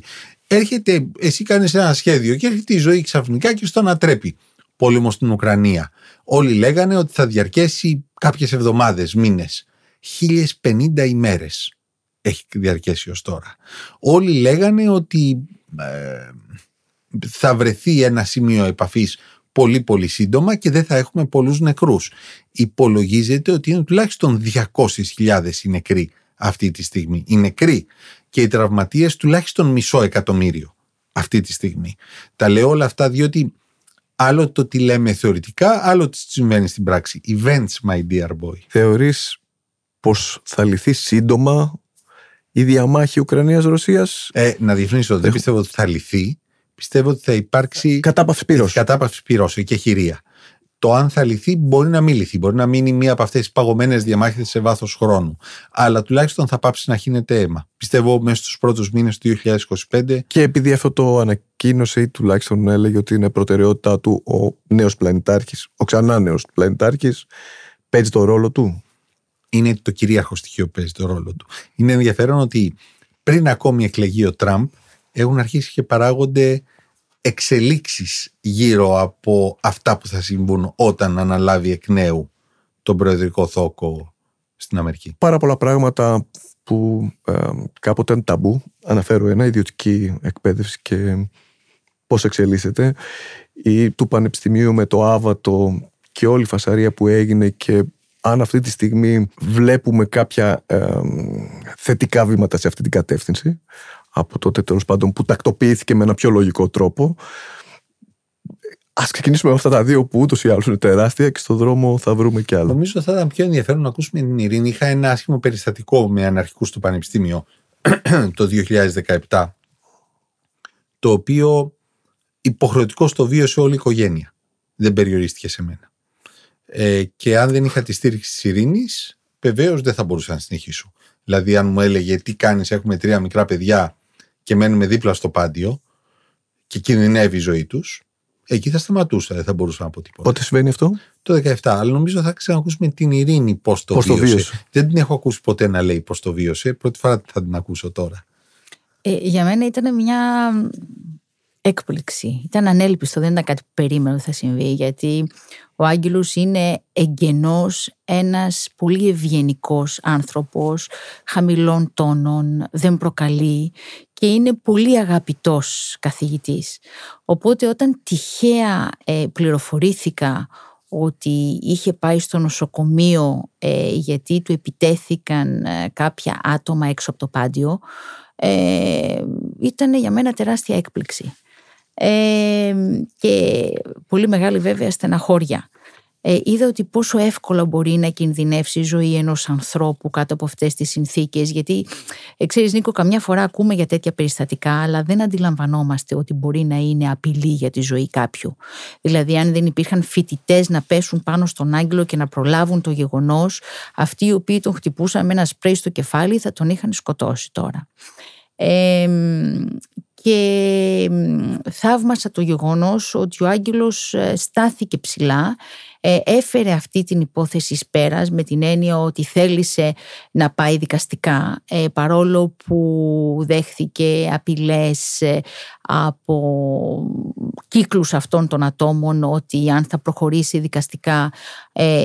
D: Έρχεται, εσύ κάνεις ένα σχέδιο και έρχεται η ζωή ξαφνικά και στο ανατρέπει πόλεμο στην Ουκρανία. Όλοι λέγανε ότι θα διαρκέσει κάποιες εβδομάδες, μήνες. 1050 ημέρες έχει διαρκέσει ως τώρα. Όλοι λέγανε ότι ε, θα βρεθεί ένα σημείο επαφής πολύ πολύ σύντομα και δεν θα έχουμε πολλούς νεκρούς. Υπολογίζεται ότι είναι τουλάχιστον 200.000 οι νεκροί αυτή τη στιγμή. Οι νεκροί και οι τραυματίες τουλάχιστον μισό εκατομμύριο αυτή τη στιγμή. Τα λέω όλα αυτά διότι Άλλο το τι λέμε θεωρητικά, άλλο τι συμβαίνει στην πράξη. Events, my dear boy.
B: Θεωρείς πως θα λυθεί σύντομα η διαμάχη Ουκρανίας-Ρωσίας;
D: Ε, να διευκρινίσω, δεν πιστεύω ότι θα λυθεί. Πιστεύω ότι θα υπάρξει
B: κατάπαυση πυρός.
D: κατάπαυση πυρός και χειρία. Το αν θα λυθεί μπορεί να μην λυθεί. Μπορεί να μείνει μία από αυτές τις παγωμένες διαμάχες σε βάθος χρόνου. Αλλά τουλάχιστον θα πάψει να χύνεται αίμα. Πιστεύω μέσα στους πρώτους μήνες του 2025
B: Και επειδή αυτό το ανακοίνωσε ή τουλάχιστον έλεγε ότι είναι προτεραιότητά του ο νέος πλανητάρχης, ο ξανά νέος πλανητάρχης, παίζει το ρόλο του.
D: είναι το κυρίαρχο στοιχείο που παίζει το ρόλο του. Είναι ενδιαφέρον ότι πριν ακόμη εκλεγεί ο Τραμπ, έχουν αρχίσει και παράγονται εξελίξεις γύρω από αυτά που θα συμβούν όταν αναλάβει εκ νέου τον προεδρικό θόκο στην Αμερική;
B: Πάρα πολλά πράγματα που ε, κάποτε ήταν ταμπού. Αναφέρω ένα, ιδιωτική εκπαίδευση και πώς εξελίσσεται. Ή του πανεπιστημίου με το άβατο και όλη η φασαρία που έγινε και αν αυτή τη στιγμή βλέπουμε κάποια ε, θετικά βήματα σε αυτή την κατεύθυνση από τότε τέλος πάντων που τακτοποιήθηκε με ένα πιο λογικό τρόπο ας ξεκινήσουμε με αυτά τα δύο που ούτως ή άλλως είναι τεράστια και στον δρόμο θα βρούμε κι άλλο.
D: Νομίζω θα ήταν πιο ενδιαφέρον να ακούσουμε την Ειρήνη. Είχα ένα άσχημο περιστατικό με αναρχικούς στο Πανεπιστήμιο *clears throat* το 2017 το οποίο υποχρεωτικό το βίωσε όλη η οικογένεια. Δεν περιορίστηκε σε μένα. Ε, και αν δεν είχα τη στήριξη της Ειρήνης, βεβαίως δεν θα μπορούσα να συνεχίσω. Δηλαδή αν μου έλεγε τι κάνεις, έχουμε τρία μικρά παιδιά και μένουμε δίπλα στο πάντιο και κινδυνεύει η ζωή τους, εκεί θα σταματούσα, δεν θα μπορούσα να πω τίποτα.
B: Πότε συμβαίνει αυτό;
D: Το 17, αλλά νομίζω θα ξανακούσουμε την Ειρήνη πώς το,
B: Πώς το
D: βίωσε.
B: βίωσε.
D: Δεν την έχω ακούσει ποτέ να λέει πώς το βίωσε. Πρώτη φορά θα την ακούσω τώρα.
C: Ε, για μένα ήταν μια έκπληξη. Ήταν ανέλπιστο, δεν ήταν κάτι που περίμενα ότι θα συμβεί, γιατί ο Άγγελος είναι εγγενός ένας πολύ ευγενικός άνθρωπος, χαμηλών τόνων, δεν προκαλεί και είναι πολύ αγαπητός καθηγητής. Οπότε όταν τυχαία ε, πληροφορήθηκα ότι είχε πάει στο νοσοκομείο ε, γιατί του επιτέθηκαν ε, κάποια άτομα έξω από το πάντιο, ε, ήταν για μένα τεράστια έκπληξη. Ε, και πολύ μεγάλη βέβαια στεναχώρια. Ε, είδα ότι πόσο εύκολα μπορεί να κινδυνεύσει η ζωή ενός ανθρώπου κάτω από αυτές τις συνθήκες γιατί ε, ξέρεις Νίκο καμιά φορά ακούμε για τέτοια περιστατικά αλλά δεν αντιλαμβανόμαστε ότι μπορεί να είναι απειλή για τη ζωή κάποιου. Δηλαδή αν δεν υπήρχαν φοιτητές να πέσουν πάνω στον άγγελο και να προλάβουν το γεγονός αυτοί οι οποίοι τον χτυπούσαν με ένα σπρέι στο κεφάλι θα τον είχαν σκοτώσει τώρα. Ε, και θαύμασα το γεγονός ότι ο Άγγελος ε, στάθηκε ψηλά, ε, έφερε αυτή την υπόθεση εις πέρας με την έννοια ότι θέλησε να πάει δικαστικά ε, παρόλο που δέχθηκε απειλές από κύκλους αυτών των ατόμων ότι αν θα προχωρήσει δικαστικά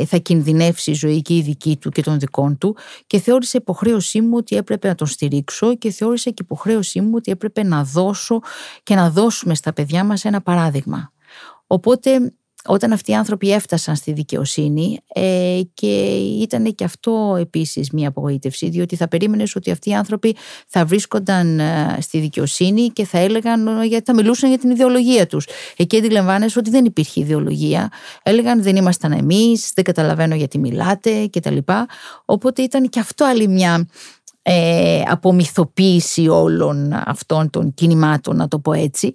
C: θα κινδυνεύσει η ζωή και η δική του και των δικών του και θεώρησε υποχρέωσή μου ότι έπρεπε να τον στηρίξω και θεώρησε και υποχρέωσή μου ότι έπρεπε να δώσω και να δώσουμε στα παιδιά μας ένα παράδειγμα. Οπότε όταν αυτοί οι άνθρωποι έφτασαν στη δικαιοσύνη ε, και ήταν και αυτό επίσης μια απογοήτευση διότι θα περίμενες ότι αυτοί οι άνθρωποι θα βρίσκονταν ε, στη δικαιοσύνη και θα έλεγαν ε, γιατί θα μιλούσαν για την ιδεολογία τους. Εκεί αντιλαμβάνεσαι ότι δεν υπήρχε ιδεολογία. Έλεγαν δεν ήμασταν εμείς, δεν καταλαβαίνω γιατί μιλάτε κτλ. Οπότε ήταν και αυτό άλλη μια ε, απομυθοποίηση όλων αυτών των κινημάτων, να το πω έτσι.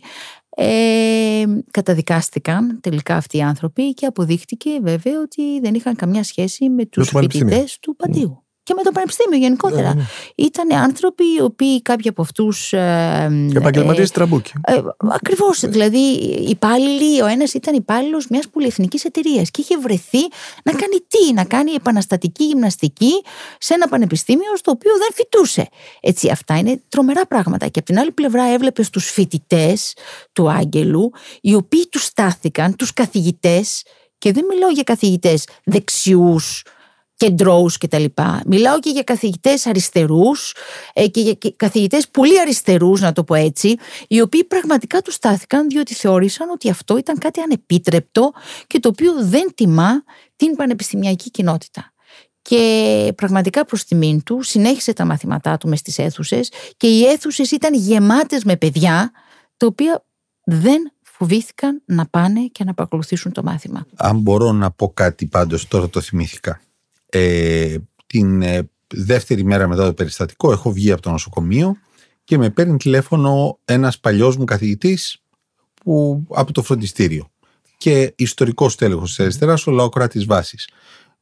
C: Ε, καταδικάστηκαν τελικά αυτοί οι άνθρωποι και αποδείχτηκε βέβαια ότι δεν είχαν καμιά σχέση με τους
B: το πανεπιστήμιο.
C: φοιτητές του Παντείου. Και με το Πανεπιστήμιο γενικότερα.
B: Ναι, ναι.
C: Ήταν άνθρωποι οι οποίοι κάποιοι από αυτούς... Ε,
B: Επαγγελματίες τραμπούκοι.
C: ε, Ακριβώς. Δηλαδή, υπάλληλοι, ο ένας ήταν υπάλληλος μιας πολυεθνικής εταιρείας και είχε βρεθεί να κάνει τι, να κάνει επαναστατική γυμναστική σε ένα πανεπιστήμιο στο οποίο δεν φοιτούσε. Έτσι, αυτά είναι τρομερά πράγματα. Και από την άλλη πλευρά έβλεπες τους φοιτητές του Άγγελου, οι οποίοι τους στάθηκαν, τους καθηγητές, και δεν μιλάω για καθηγητές δεξιούς, κεντρώους και τα λοιπά. Μιλάω και για καθηγητές αριστερούς ε, και για και καθηγητές πολύ αριστερούς να το πω έτσι οι οποίοι πραγματικά τους στάθηκαν διότι θεώρησαν ότι αυτό ήταν κάτι ανεπίτρεπτο και το οποίο δεν τιμά την πανεπιστημιακή κοινότητα. Και πραγματικά προς τιμήν του συνέχισε τα μαθήματά του μες στις αίθουσες και οι αίθουσες ήταν γεμάτες με παιδιά τα οποία δεν φοβήθηκαν να πάνε και να παρακολουθήσουν το μάθημα.
D: Αν μπορώ να πω κάτι πάντως, τώρα το θυμήθηκα. Ε, την ε, δεύτερη μέρα μετά το περιστατικό έχω βγει από το νοσοκομείο και με παίρνει τηλέφωνο ένας παλιός μου καθηγητής που, από το φροντιστήριο και ιστορικός τέλεχος της αριστεράς, ο λαοκράτης βάσης.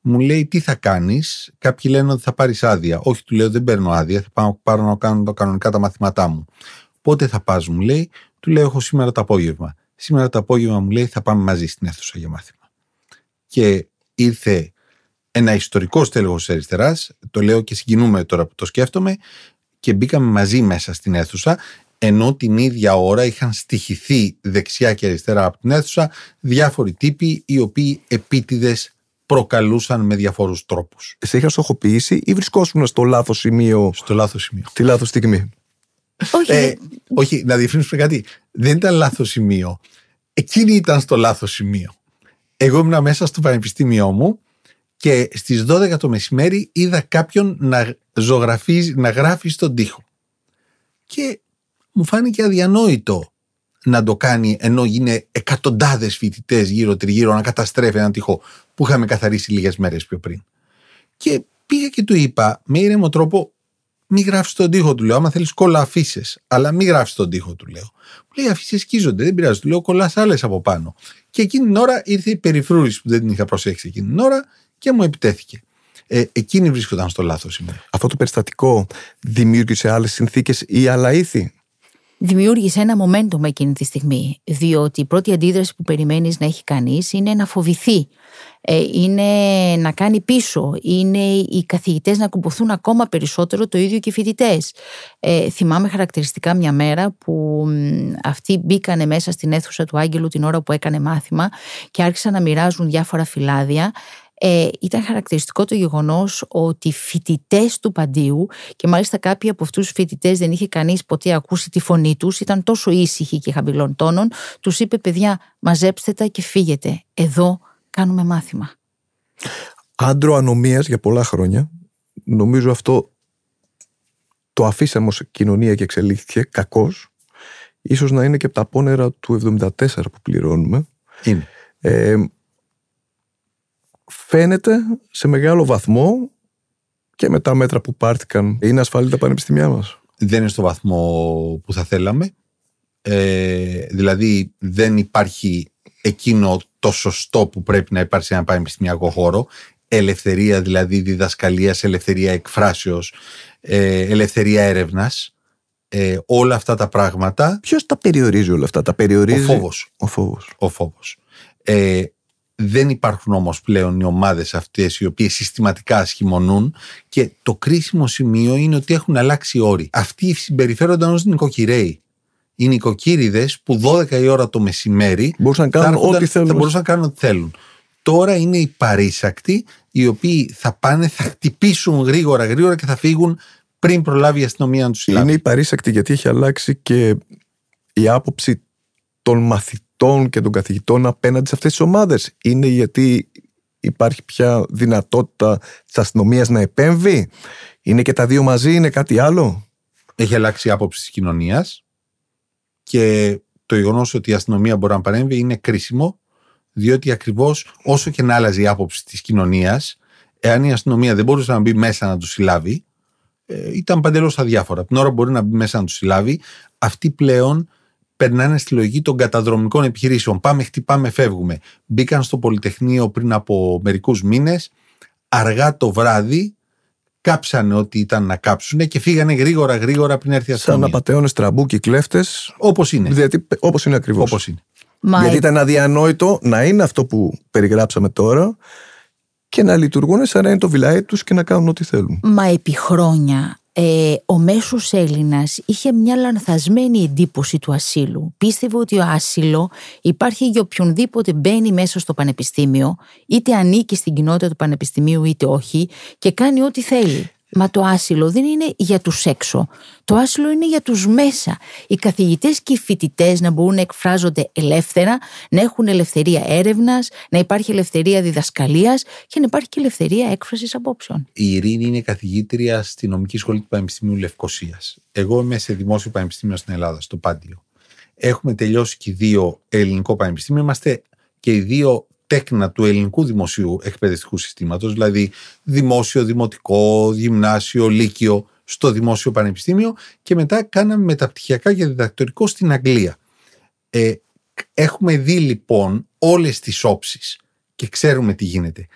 D: Μου λέει τι θα κάνεις; Κάποιοι λένε ότι θα πάρεις άδεια. Όχι, του λέω δεν παίρνω άδεια. Θα πάω, πάρω να κάνω τα κανονικά τα μαθήματά μου. Πότε θα πας, μου λέει. Του λέω έχω σήμερα το απόγευμα. Σήμερα το απόγευμα μου λέει θα πάμε μαζί στην αίθουσα για μάθημα. Και ήρθε ένα ιστορικό στέλεχος της αριστεράς, το λέω και συγκινούμε τώρα που το σκέφτομαι, και μπήκαμε μαζί μέσα στην αίθουσα ενώ την ίδια ώρα είχαν στοιχηθεί δεξιά και αριστερά από την αίθουσα διάφοροι τύποι οι οποίοι επίτηδες προκαλούσαν με διαφόρους τρόπους.
B: Σε είχαν στοχοποιήσει ή βρισκόσουν στο λάθος σημείο;
D: Στο λάθος σημείο.
B: Τη λάθος στιγμή.
C: Όχι.
D: Ε, όχι, να διευκρινίσουμε κάτι. Δεν ήταν λάθος σημείο. Εκείνη ήταν στο λάθος σημείο. Εγώ ήμουν μέσα στο πανεπιστήμιό μου και στις 12 το μεσημέρι είδα κάποιον να ζωγραφίζει, να γράφει στον τοίχο. Και μου φάνηκε αδιανόητο να το κάνει ενώ είναι εκατοντάδες φοιτητές γύρω τριγύρω να καταστρέφει έναν τοίχο που είχαμε καθαρίσει λίγες μέρες πιο πριν. Και πήγα και του είπα με ήρεμο τρόπο, μην γράφεις τον τοίχο του λέω. Άμα θέλεις κόλλα αφήσει, αλλά μην γράφεις τον τοίχο του λέω. Μου λέει αφήσει σκίζονται, δεν πειράζει. Του λέω κολλάς άλλες από πάνω. Και εκείνη την ώρα ήρθε η περιφρούρηση που δεν την είχα προσέξει εκείνη την ώρα και μου επιτέθηκε. Ε, εκείνη βρίσκονταν στο λάθος σημείο.
B: Αυτό το περιστατικό δημιούργησε άλλες συνθήκες ή άλλα ήθη
C: δημιούργησε ένα momentum εκείνη τη στιγμή. Διότι η πρώτη αντίδραση που περιμένεις να έχει κανείς είναι να φοβηθεί. Ε, είναι να κάνει πίσω. Είναι οι καθηγητές να κουμποθούν ακόμα περισσότερο, το ίδιο και οι φοιτητές. Ε, θυμάμαι χαρακτηριστικά μια μέρα που αυτοί μπήκανε μέσα στην αίθουσα του Άγγελου την ώρα που έκανε μάθημα και άρχισαν να μοιράζουν διάφορα φυλάδια ε, ήταν χαρακτηριστικό το γεγονός ότι φοιτητές του Παντίου, και μάλιστα κάποιοι από αυτούς τους φοιτητές δεν είχε κανείς ποτέ ακούσει τη φωνή τους, ήταν τόσο ήσυχοι και χαμηλών τόνων, τους είπε: Παιδιά, μαζέψτε τα και φύγετε. Εδώ κάνουμε μάθημα.
B: Άντρο ανομίας για πολλά χρόνια. Νομίζω αυτό το αφήσαμε ως κοινωνία και εξελίχθηκε κακώς. Ίσως να είναι και από τα πόνερα του 74 που πληρώνουμε.
D: Είναι.
B: Ε, φαίνεται σε μεγάλο βαθμό και με τα μέτρα που πάρθηκαν είναι ασφαλή τα πανεπιστήμια μας.
D: Δεν είναι στο βαθμό που θα θέλαμε. Ε, δηλαδή δεν υπάρχει εκείνο το σωστό που πρέπει να υπάρχει σε ένα πανεπιστημιακό χώρο. Ελευθερία δηλαδή διδασκαλίας, ελευθερία εκφράσεως, ε, ελευθερία έρευνας. Ε, όλα αυτά τα πράγματα.
B: Ποιος τα περιορίζει όλα αυτά, τα περιορίζει.
D: Ο φόβος.
B: Ο φόβος.
D: Ο φόβος. Ε, δεν υπάρχουν όμως πλέον οι ομάδες αυτές οι οποίες συστηματικά ασχημονούν και το κρίσιμο σημείο είναι ότι έχουν αλλάξει όροι. Αυτοί συμπεριφέρονταν ως νοικοκυρέοι. Οι νοικοκύριδες που 12 η ώρα το μεσημέρι
B: μπορούσαν να κάνουν ό,τι θέλουν.
D: Θα μπορούσαν να κάνουν ό,τι θέλουν. Τώρα είναι οι παρήσακτοι οι οποίοι θα πάνε, θα χτυπήσουν γρήγορα γρήγορα και θα φύγουν πριν προλάβει η αστυνομία να τους συλλάβει.
B: Είναι οι παρήσακτοι γιατί έχει αλλάξει και η άποψη των μαθητών και των καθηγητών απέναντι σε αυτές τις ομάδες. Είναι γιατί υπάρχει πια δυνατότητα της αστυνομίας να επέμβει; Είναι και τα δύο μαζί, είναι κάτι άλλο;
D: Έχει αλλάξει η άποψη της κοινωνίας και το γεγονός ότι η αστυνομία μπορεί να παρέμβει είναι κρίσιμο διότι ακριβώς όσο και να άλλαζε η άποψη της κοινωνίας εάν η αστυνομία δεν μπορούσε να μπει μέσα να τους συλλάβει ε, ήταν παντελώς αδιάφορα. την ώρα που μπορεί να μπει μέσα να τους συλλάβει, αυτοί πλέον περνάνε στη λογική των καταδρομικών επιχειρήσεων. Πάμε, χτυπάμε, φεύγουμε. Μπήκαν στο Πολυτεχνείο πριν από μερικούς μήνες, αργά το βράδυ, κάψανε ό,τι ήταν να κάψουν και φύγανε γρήγορα γρήγορα πριν έρθει η αστυνομία.
B: Σαν απατεώνες τραμπούκοι κλέφτες.
D: Όπως είναι.
B: Όπως είναι ακριβώς.
D: Όπως είναι.
B: Γιατί ήταν αδιανόητο να είναι αυτό που περιγράψαμε τώρα και να λειτουργούν σαν να είναι το βιλαέτι τους και να κάνουν ό,τι θέλουν.
C: Μα επί χρόνια ε, ο μέσος Έλληνας είχε μια λανθασμένη εντύπωση του ασύλου. Πίστευε ότι το άσυλο υπάρχει για οποιονδήποτε μπαίνει μέσα στο πανεπιστήμιο, είτε ανήκει στην κοινότητα του πανεπιστημίου είτε όχι και κάνει ό,τι θέλει. Μα το άσυλο δεν είναι για τους έξω. Το άσυλο είναι για τους μέσα. Οι καθηγητές και οι φοιτητές να μπορούν να εκφράζονται ελεύθερα, να έχουν ελευθερία έρευνας, να υπάρχει ελευθερία διδασκαλίας και να υπάρχει και ελευθερία έκφρασης απόψεων.
D: Η Ειρήνη είναι καθηγήτρια στη νομική σχολή του Πανεπιστημίου Λευκοσίας. Εγώ είμαι σε δημόσιο πανεπιστήμιο στην Ελλάδα, στο Πάντιο. Έχουμε τελειώσει και οι δύο ελληνικό πανεπιστήμιο. Είμαστε και οι δύο τέκνα του ελληνικού δημοσίου εκπαιδευτικού συστήματος, δηλαδή δημόσιο, δημοτικό, γυμνάσιο, λύκειο στο δημόσιο πανεπιστήμιο και μετά κάναμε μεταπτυχιακά για διδακτορικό στην Αγγλία. Ε, έχουμε δει λοιπόν όλες τις όψεις και ξέρουμε τι γίνεται.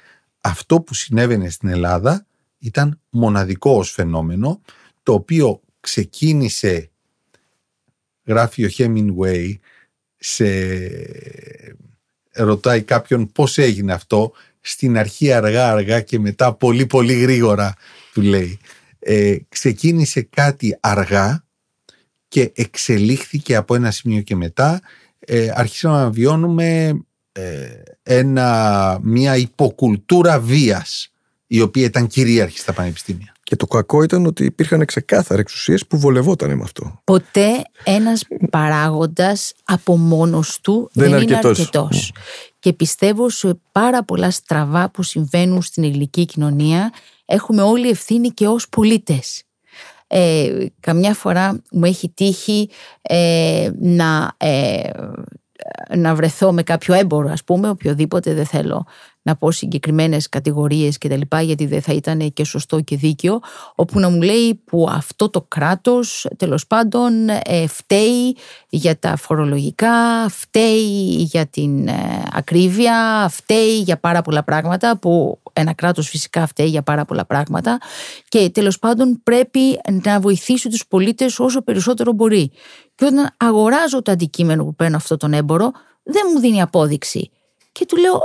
D: Αυτό που συνέβαινε στην Ελλάδα ήταν μοναδικό ως φαινόμενο, το οποίο ξεκίνησε, γράφει ο Hemingway, σε... ρωτάει κάποιον πώς έγινε αυτό, στην αρχή αργά αργά και μετά πολύ πολύ γρήγορα του λέει. Ε, ξεκίνησε κάτι αργά και εξελίχθηκε από ένα σημείο και μετά ε, αρχίσαμε να βιώνουμε ε, ένα, μια υποκουλτούρα βίας η οποία ήταν κυρίαρχη στα πανεπιστήμια.
B: Και το κακό ήταν ότι υπήρχαν ξεκάθαρες εξουσίες που βολευόταν με αυτό.
C: Ποτέ ένας παράγοντας από μόνος του δεν, είναι αρκετός. αρκετός. Και πιστεύω σε πάρα πολλά στραβά που συμβαίνουν στην ελληνική κοινωνία έχουμε όλοι ευθύνη και ως πολίτες. Ε, καμιά φορά μου έχει τύχει ε, να, ε, να βρεθώ με κάποιο έμπορο ας πούμε, οποιοδήποτε δεν θέλω να πω συγκεκριμένες κατηγορίες κτλ., γιατί δεν θα ήταν και σωστό και δίκαιο, όπου να μου λέει που αυτό το κράτος τέλος πάντων ε, φταίει για τα φορολογικά, φταίει για την ε, ακρίβεια, φταίει για πάρα πολλά πράγματα, που ένα κράτος φυσικά φταίει για πάρα πολλά πράγματα και τέλος πάντων πρέπει να βοηθήσει τους πολίτες όσο περισσότερο μπορεί. Και όταν αγοράζω το αντικείμενο που παίρνω αυτό τον έμπορο, δεν μου δίνει απόδειξη. Και του λέω,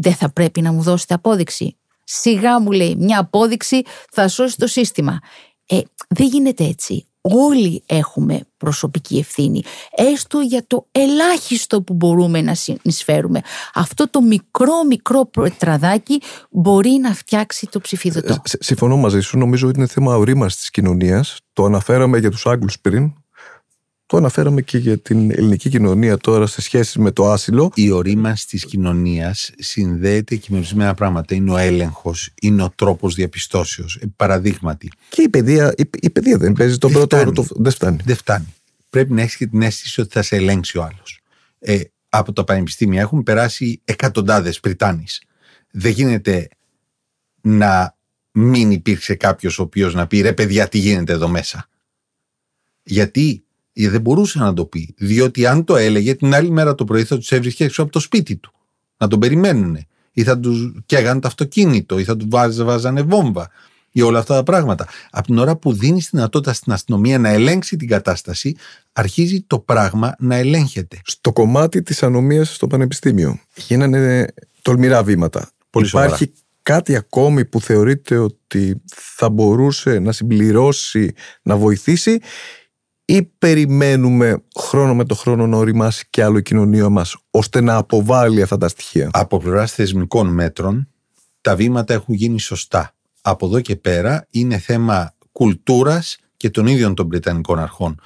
C: δεν θα πρέπει να μου δώσετε απόδειξη. Σιγά μου λέει, μια απόδειξη θα σώσει το σύστημα. Ε, δεν γίνεται έτσι. Όλοι έχουμε προσωπική ευθύνη, έστω για το ελάχιστο που μπορούμε να συνεισφέρουμε. Αυτό το μικρό μικρό τραδάκι μπορεί να φτιάξει το ψηφιδωτό.
B: Ε, συμφωνώ μαζί σου, νομίζω ότι είναι θέμα ορίμας της κοινωνίας. Το αναφέραμε για τους Άγγλους πριν, το αναφέραμε και για την ελληνική κοινωνία τώρα σε σχέση με το άσυλο.
D: Η ορίμανση της κοινωνίας συνδέεται και με ορισμένα πράγματα. Είναι ο έλεγχος, είναι ο τρόπος διαπιστώσεως. Ε, παραδείγματι.
B: Και η παιδεία, η, η παιδεία δεν παίζει τον πρώτο όρο. Δεν φτάνει.
D: Δεν φτάνει. Πρέπει να έχεις και την αίσθηση ότι θα σε ελέγξει ο άλλος. Ε, από τα πανεπιστήμια έχουν περάσει εκατοντάδες Πριτάνης. Δεν γίνεται να μην υπήρξε κάποιος ο οποίος να πει ρε παιδιά, τι γίνεται εδώ μέσα. Γιατί ή δεν μπορούσε να το πει. Διότι αν το έλεγε, την άλλη μέρα το πρωί θα τους έβρισκε έξω από το σπίτι του. Να τον περιμένουν. Ή θα τους καίγανε το αυτοκίνητο, ή θα τους βάζανε βόμβα, ή όλα αυτά τα πράγματα. Από την ώρα που δίνεις τη δυνατότητα στην αστυνομία να ελέγξει την κατάσταση, αρχίζει το πράγμα να ελέγχεται.
B: Στο κομμάτι της ανομίας στο Πανεπιστήμιο γίνανε τολμηρά βήματα.
D: Πολύ
B: Υπάρχει κάτι ακόμη που θεωρείτε ότι θα μπορούσε να συμπληρώσει, να βοηθήσει; Ή περιμένουμε χρόνο με το χρόνο να οριμάσει και άλλο η κοινωνία μας ώστε να αποβάλει αυτά τα στοιχεία;
D: Από πλευράς θεσμικών μέτρων τα βήματα έχουν γίνει σωστά. Από εδώ και πέρα είναι θέμα κουλτούρας και των ίδιων των Βρετανικών αρχών.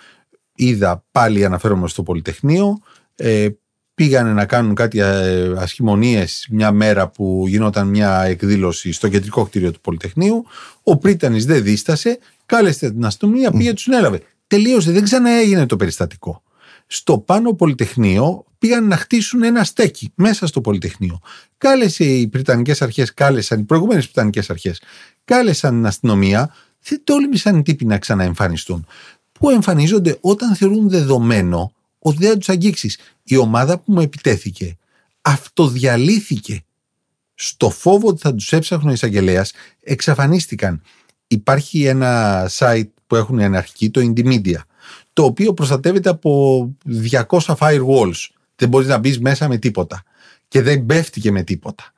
D: Είδα πάλι αναφέρομαι στο Πολυτεχνείο, ε, πήγανε να κάνουν κάτι ε, ασχημονίες μια μέρα που γινόταν μια εκδήλωση στο κεντρικό κτίριο του Πολυτεχνείου. Ο Πρίτανης δεν δίστασε, κάλεσε την αστυνομία, πήγε mm. τους έλαβε τελείωσε, δεν ξαναέγινε το περιστατικό. Στο πάνω Πολυτεχνείο πήγαν να χτίσουν ένα στέκι μέσα στο Πολυτεχνείο. Κάλεσε οι Πριτανικές Αρχές, κάλεσαν οι προηγούμενες Πριτανικές Αρχές, κάλεσαν την αστυνομία, δεν τόλμησαν οι τύποι να ξαναεμφανιστούν. Που εμφανίζονται όταν θεωρούν δεδομένο ότι δεν θα τους αγγίξεις; Η ομάδα που μου επιτέθηκε αυτοδιαλύθηκε. Στο φόβο ότι θα τους έψαχνε ο εισαγγελέας, εξαφανίστηκαν. Υπάρχει ένα site που έχουν οι αναρχικοί, το Indymedia, το οποίο προστατεύεται από 200 firewalls. Δεν μπορείς να μπεις μέσα με τίποτα. Και δεν πέφτει και με τίποτα.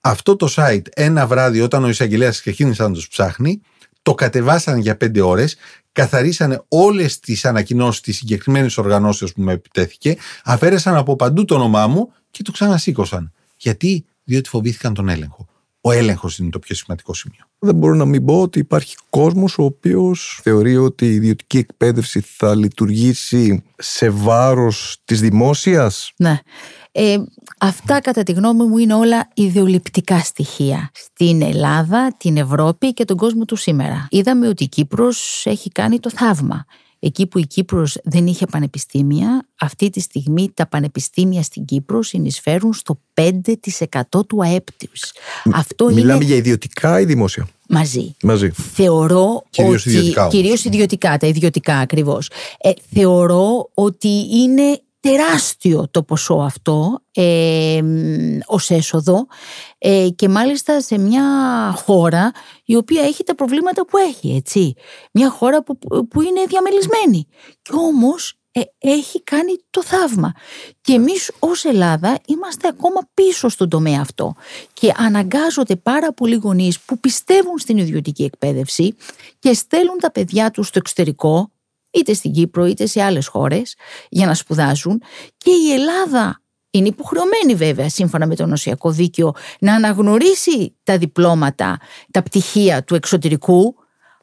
D: Αυτό το site ένα βράδυ όταν ο εισαγγελέας ξεκίνησε να τους ψάχνει, το κατεβάσαν για πέντε ώρες, καθαρίσανε όλες τις ανακοινώσεις της συγκεκριμένης οργανώσεως που με επιτέθηκε, αφαίρεσαν από παντού το όνομά μου και το ξανασήκωσαν. Γιατί; Διότι φοβήθηκαν τον έλεγχο. Ο έλεγχος είναι το πιο σημαντικό σημείο.
B: Δεν μπορώ να μην πω ότι υπάρχει κόσμος ο οποίος θεωρεί ότι η ιδιωτική εκπαίδευση θα λειτουργήσει σε βάρος της δημόσιας.
C: Ναι. Ε, αυτά κατά τη γνώμη μου είναι όλα ιδεολειπτικά στοιχεία στην Ελλάδα, την Ευρώπη και τον κόσμο του σήμερα. Είδαμε ότι η Κύπρος έχει κάνει το θαύμα εκεί που η Κύπρος δεν είχε πανεπιστήμια, αυτή τη στιγμή τα πανεπιστήμια στην Κύπρος συνεισφέρουν στο 5% του ΑΕΠ τους.
B: Αυτό Μιλάμε για ιδιωτικά ή δημόσια;
C: Μαζί.
B: Μαζί.
C: Θεωρώ
D: κυρίως
C: ότι.
D: Ιδιωτικά
C: κυρίως ιδιωτικά, τα ιδιωτικά ακριβώς. Ε, θεωρώ ότι είναι τεράστιο το ποσό αυτό ε, ως έσοδο ε, και μάλιστα σε μια χώρα η οποία έχει τα προβλήματα που έχει, έτσι. Μια χώρα που, που είναι διαμελισμένη. Και όμως ε, έχει κάνει το θαύμα. Και εμείς ως Ελλάδα είμαστε ακόμα πίσω στον τομέα αυτό. Και αναγκάζονται πάρα πολλοί γονείς που πιστεύουν στην ιδιωτική εκπαίδευση και στέλνουν τα παιδιά τους στο εξωτερικό είτε στην Κύπρο είτε σε άλλες χώρες για να σπουδάσουν και η Ελλάδα είναι υποχρεωμένη βέβαια σύμφωνα με το νοσιακό δίκαιο να αναγνωρίσει τα διπλώματα, τα πτυχία του εξωτερικού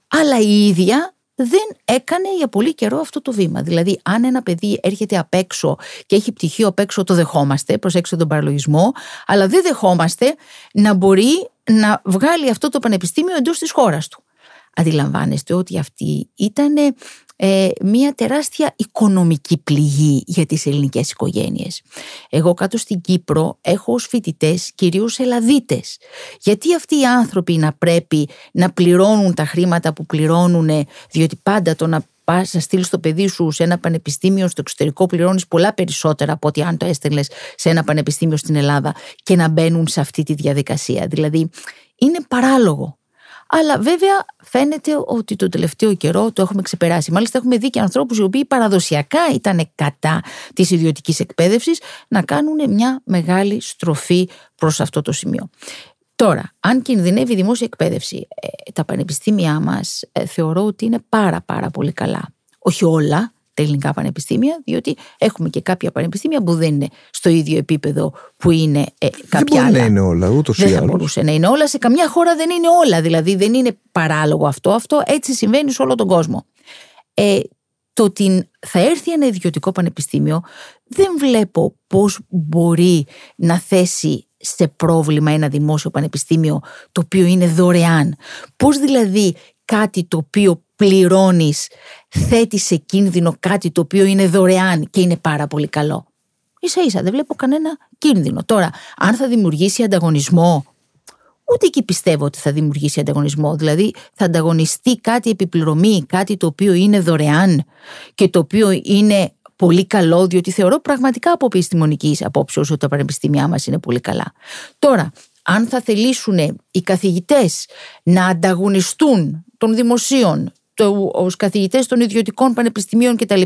C: αλλά η ίδια δεν έκανε για πολύ καιρό αυτό το βήμα. Δηλαδή, αν ένα παιδί έρχεται απ' έξω και έχει πτυχίο απ' έξω, το δεχόμαστε, προσέξτε τον παραλογισμό, αλλά δεν δεχόμαστε να μπορεί να βγάλει αυτό το πανεπιστήμιο εντός της χώρας του. Αντιλαμβάνεστε ότι αυτή ήταν ε, μια τεράστια οικονομική πληγή για τις ελληνικές οικογένειες. Εγώ κάτω στην Κύπρο έχω ως φοιτητές κυρίως Ελλαδίτες. Γιατί αυτοί οι άνθρωποι να πρέπει να πληρώνουν τα χρήματα που πληρώνουν διότι πάντα το να πας να στείλεις το παιδί σου σε ένα πανεπιστήμιο στο εξωτερικό, πληρώνεις πολλά περισσότερα από ότι αν το έστελνες σε ένα πανεπιστήμιο στην Ελλάδα και να μπαίνουν σε αυτή τη διαδικασία. Δηλαδή, είναι παράλογο. Αλλά βέβαια φαίνεται ότι το τελευταίο καιρό το έχουμε ξεπεράσει. Μάλιστα, έχουμε δει και ανθρώπους οι οποίοι παραδοσιακά ήταν κατά της ιδιωτικής εκπαίδευσης να κάνουν μια μεγάλη στροφή προς αυτό το σημείο. Τώρα, αν κινδυνεύει η δημόσια εκπαίδευση, ε, τα πανεπιστήμια μας ε, θεωρώ ότι είναι πάρα πάρα πολύ καλά. Όχι όλα, τα ελληνικά πανεπιστήμια, διότι έχουμε και κάποια πανεπιστήμια που δεν είναι στο ίδιο επίπεδο που είναι ε, κάποια
B: δεν
C: άλλα.
B: Δεν είναι όλα, ούτως ή
C: Δεν θα
B: άλλως.
C: μπορούσε να είναι όλα. Σε καμιά χώρα δεν είναι όλα. Δηλαδή δεν είναι παράλογο αυτό. Αυτό έτσι συμβαίνει σε όλο τον κόσμο. Ε, το ότι θα έρθει ένα ιδιωτικό πανεπιστήμιο δεν βλέπω πώς μπορεί να θέσει σε πρόβλημα ένα δημόσιο πανεπιστήμιο το οποίο είναι δωρεάν. Πώς δηλαδή κάτι το οποίο πληρώνεις θέτεις σε κίνδυνο κάτι το οποίο είναι δωρεάν και είναι πάρα πολύ καλό. Ίσα ίσα δεν βλέπω κανένα κίνδυνο. Τώρα, αν θα δημιουργήσει ανταγωνισμό, ούτε εκεί πιστεύω ότι θα δημιουργήσει ανταγωνισμό. Δηλαδή, θα ανταγωνιστεί κάτι επιπληρωμή, κάτι το οποίο είναι δωρεάν και το οποίο είναι πολύ καλό, διότι θεωρώ πραγματικά από επιστημονική απόψεω ότι τα πανεπιστήμια μας είναι πολύ καλά. Τώρα, αν θα θελήσουν οι καθηγητές να ανταγωνιστούν των δημοσίων, τους καθηγητές των ιδιωτικών πανεπιστημίων κτλ.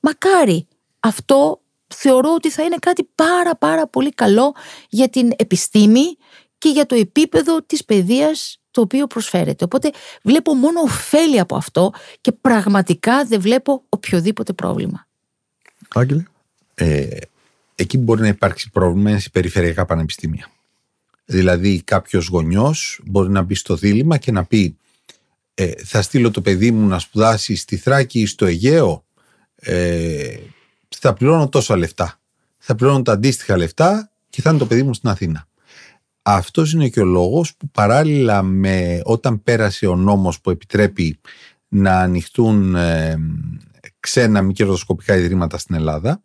C: Μακάρι αυτό θεωρώ ότι θα είναι κάτι πάρα πάρα πολύ καλό για την επιστήμη και για το επίπεδο της παιδείας το οποίο προσφέρεται. Οπότε βλέπω μόνο ωφέλη από αυτό και πραγματικά δεν βλέπω οποιοδήποτε πρόβλημα.
B: Άγγελε;
D: Ε, εκεί μπορεί να υπάρξει πρόβλημα είναι σε περιφερειακά πανεπιστήμια. Δηλαδή κάποιος γονιός μπορεί να μπει στο δίλημα και να πει ε, θα στείλω το παιδί μου να σπουδάσει στη Θράκη ή στο Αιγαίο ε, θα πληρώνω τόσα λεφτά. Θα πληρώνω τα αντίστοιχα λεφτά και θα είναι το παιδί μου στην Αθήνα. Αυτός είναι και ο λόγος που παράλληλα με όταν πέρασε ο νόμος που επιτρέπει να ανοιχτούν ε, ξένα μη κερδοσκοπικά ιδρύματα στην Ελλάδα,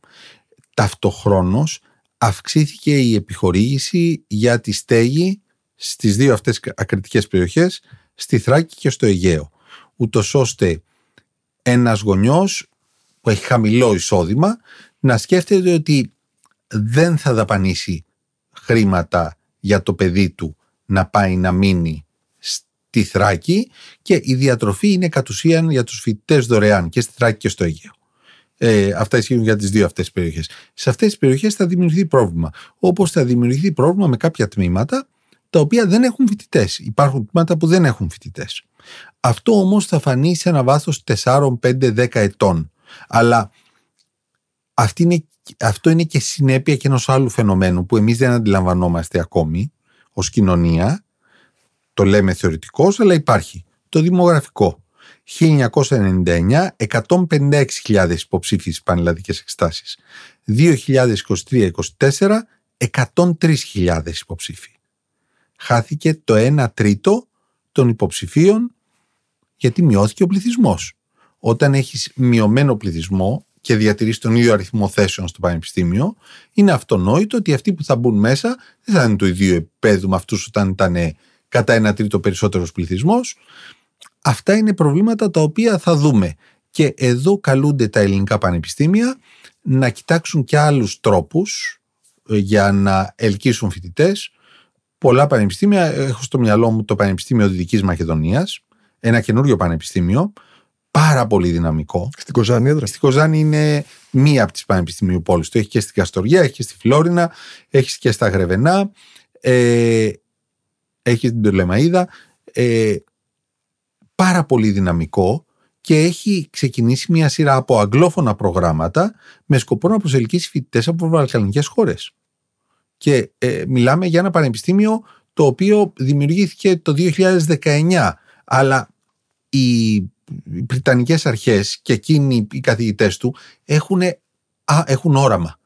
D: ταυτοχρόνως αυξήθηκε η επιχορήγηση για τη στέγη στις δύο αυτές ακριτικές περιοχές, στη Θράκη και στο Αιγαίο. Ούτως ώστε ένας γονιός που έχει χαμηλό εισόδημα να σκέφτεται ότι δεν θα δαπανίσει χρήματα για το παιδί του να πάει να μείνει στη Θράκη και η διατροφή είναι κατ' ουσίαν για τους φοιτητές δωρεάν και στη Θράκη και στο Αιγαίο. Ε, αυτά ισχύουν για τις δύο αυτές περιοχές. Σε αυτές τις περιοχές θα δημιουργηθεί πρόβλημα. Όπως θα δημιουργηθεί πρόβλημα με κάποια τμήματα τα οποία δεν έχουν φοιτητές. Υπάρχουν τμήματα που δεν έχουν φοιτητές. Αυτό όμως θα φανεί σε ένα βάθος 4, 5, 10 ετών. Αλλά αυτή είναι, αυτό είναι και συνέπεια και ενός άλλου φαινομένου που εμείς δεν αντιλαμβανόμαστε ακόμη ως κοινωνία. Το λέμε θεωρητικός, αλλά υπάρχει. Το δημογραφικό. 1999, 156.000 υποψήφιες πανελλαδικές εξετάσεις. 2023-2024, 103.000 υποψήφοι. Χάθηκε το 1 τρίτο των υποψηφίων γιατί μειώθηκε ο πληθυσμός. Όταν έχεις μειωμένο πληθυσμό και διατηρείς τον ίδιο αριθμό θέσεων στο πανεπιστήμιο, είναι αυτονόητο ότι αυτοί που θα μπουν μέσα δεν θα είναι το ίδιο επίπεδο με αυτούς όταν ήταν κατά ένα τρίτο περισσότερος πληθυσμός. Αυτά είναι προβλήματα τα οποία θα δούμε. Και εδώ καλούνται τα ελληνικά πανεπιστήμια να κοιτάξουν και άλλους τρόπους ε, για να ελκύσουν φοιτητές. Πολλά πανεπιστήμια, έχω στο μυαλό μου το Πανεπιστήμιο Δυτικής Μακεδονίας, ένα καινούριο πανεπιστήμιο, πάρα πολύ δυναμικό.
B: Στην Κοζάνη έδρα.
D: Στην Κοζάνη είναι μία από τις πανεπιστημίου πόλεις. Το έχεις και στην Καστοριά, έχεις και στη Φλόρινα, έχεις και στα Γρεβενά, ε, έχεις στην Τολεμαίδα. Ε, πάρα πολύ δυναμικό και έχει ξεκινήσει μια σειρά από αγγλόφωνα προγράμματα με σκοπό να προσελκύσει φοιτητές από βαλκανικές χώρες. Και ε, μιλάμε για ένα πανεπιστήμιο το οποίο δημιουργήθηκε το 2019, αλλά οι, οι Βρυτανικές αρχές και εκείνοι οι καθηγητές του έχουν, α, έχουν όραμα,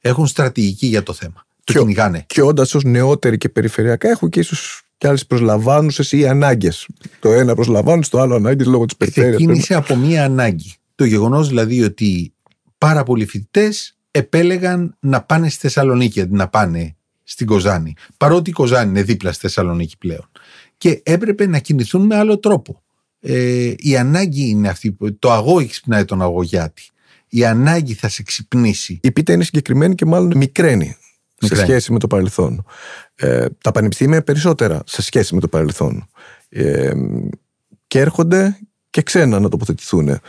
D: έχουν στρατηγική για το θέμα. Το κυνηγάνε.
B: Και όντας ως νεότεροι και περιφερειακά έχουν και ίσως και άλλες προσλαμβάνουσες ή ανάγκες. Το ένα προσλαμβάνει, το άλλο ανάγκες λόγω της περιφέρειας.
D: Ξεκίνησε από μία ανάγκη. Το γεγονός δηλαδή ότι πάρα πολλοί φοιτητές επέλεγαν να πάνε στη Θεσσαλονίκη αντί να πάνε στην Κοζάνη. Παρότι η Κοζάνη είναι δίπλα στη Θεσσαλονίκη πλέον. Και έπρεπε να κινηθούν με άλλο τρόπο. Ε, η ανάγκη είναι αυτή. Το αγώ ξυπνάει τον αγωγιάτη. Η ανάγκη θα σε ξυπνήσει.
B: Η πίτα είναι συγκεκριμένη και μάλλον μικραίνει σε σχέση με το παρελθόν. Ε, τα πανεπιστήμια περισσότερα σε σχέση με το παρελθόν. Ε, και έρχονται και ξένα να τοποθετηθούν.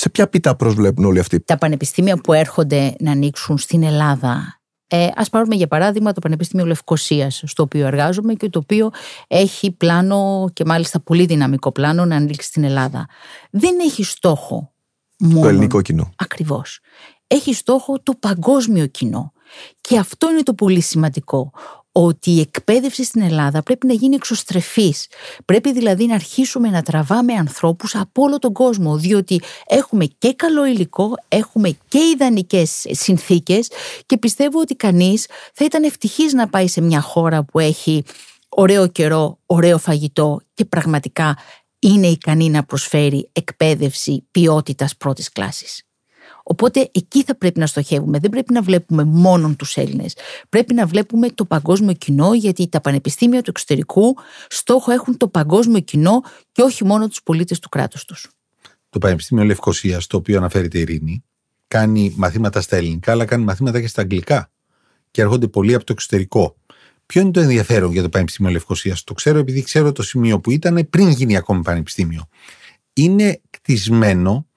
B: Σε ποια πίτα προσβλέπουν όλοι αυτοί;
C: Τα πανεπιστήμια που έρχονται να ανοίξουν στην Ελλάδα. Ε, ας πάρουμε για παράδειγμα το Πανεπιστήμιο Λευκοσίας στο οποίο εργάζομαι και το οποίο έχει πλάνο και μάλιστα πολύ δυναμικό πλάνο να ανοίξει στην Ελλάδα. Δεν έχει στόχο μόνο...
B: Το ελληνικό κοινό.
C: Ακριβώς. Έχει στόχο το παγκόσμιο κοινό. Και αυτό είναι το πολύ σημαντικό ότι η εκπαίδευση στην Ελλάδα πρέπει να γίνει εξωστρεφής. Πρέπει δηλαδή να αρχίσουμε να τραβάμε ανθρώπους από όλο τον κόσμο, διότι έχουμε και καλό υλικό, έχουμε και ιδανικές συνθήκες και πιστεύω ότι κανείς θα ήταν ευτυχής να πάει σε μια χώρα που έχει ωραίο καιρό, ωραίο φαγητό και πραγματικά είναι ικανή να προσφέρει εκπαίδευση ποιότητας πρώτης κλάσης. Οπότε εκεί θα πρέπει να στοχεύουμε. Δεν πρέπει να βλέπουμε μόνο τους Έλληνες. Πρέπει να βλέπουμε το παγκόσμιο κοινό, γιατί τα πανεπιστήμια του εξωτερικού στόχο έχουν το παγκόσμιο κοινό και όχι μόνο τους πολίτες του κράτους τους.
D: Το Πανεπιστήμιο Λευκοσίας, το οποίο αναφέρεται η Ειρήνη, κάνει μαθήματα στα ελληνικά, αλλά κάνει μαθήματα και στα αγγλικά. Και έρχονται πολλοί από το εξωτερικό. Ποιο είναι το ενδιαφέρον για το Πανεπιστήμιο Λευκοσίας, Το ξέρω επειδή ξέρω το σημείο που ήταν πριν γίνει ακόμη πανεπιστήμιο. Είναι κτισμένο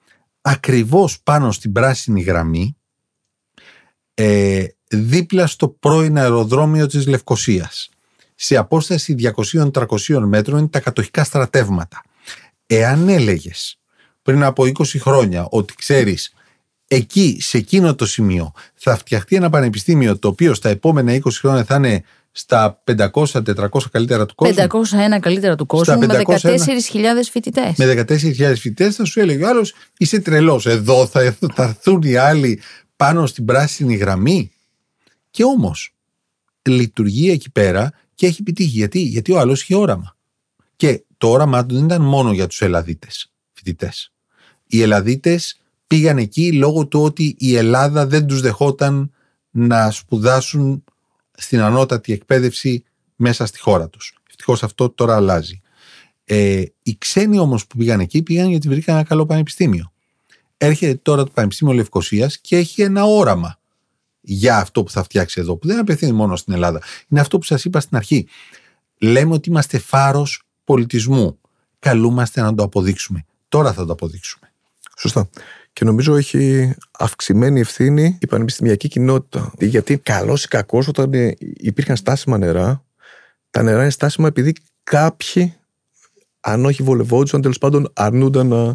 D: ακριβώς πάνω στην πράσινη γραμμή ε, δίπλα στο πρώην αεροδρόμιο της Λευκοσίας. Σε απόσταση 200-300 μέτρων είναι τα κατοχικά στρατεύματα. Εάν έλεγες πριν από 20 χρόνια ότι ξέρεις εκεί, σε εκείνο το σημείο θα φτιαχτεί ένα πανεπιστήμιο το οποίο στα επόμενα 20 χρόνια θα είναι στα 500-400 καλύτερα του κόσμου.
C: 501 καλύτερα του κόσμου με 14.000 φοιτητές.
D: Με 14.000 φοιτητές θα σου έλεγε ο άλλος: Είσαι τρελός. Εδώ θα, θα έρθουν οι άλλοι πάνω στην πράσινη γραμμή. Και όμως λειτουργεί εκεί πέρα και έχει επιτύχει. Γιατί, Γιατί ο άλλος είχε όραμα. Και το όραμά του δεν ήταν μόνο για τους Ελλαδίτες φοιτητές. Οι Ελλαδίτες πήγαν εκεί λόγω του ότι η Ελλάδα δεν τους δεχόταν να σπουδάσουν στην ανώτατη εκπαίδευση μέσα στη χώρα τους. Ευτυχώς αυτό τώρα αλλάζει. Ε, οι ξένοι όμως που πήγαν εκεί πήγαν γιατί βρήκαν ένα καλό πανεπιστήμιο. Έρχεται τώρα το Πανεπιστήμιο Λευκοσίας και έχει ένα όραμα για αυτό που θα φτιάξει εδώ, που δεν απευθύνει μόνο στην Ελλάδα. Είναι αυτό που σας είπα στην αρχή. Λέμε ότι είμαστε φάρος πολιτισμού. Καλούμαστε να το αποδείξουμε. Τώρα θα το αποδείξουμε.
B: Σωστά. Και νομίζω έχει αυξημένη ευθύνη η πανεπιστημιακή κοινότητα. Γιατί καλός ή κακός, όταν ε, υπήρχαν στάσιμα νερά, τα νερά είναι στάσιμα επειδή κάποιοι, αν όχι βολευόντουσαν, τέλος πάντων αρνούνταν να.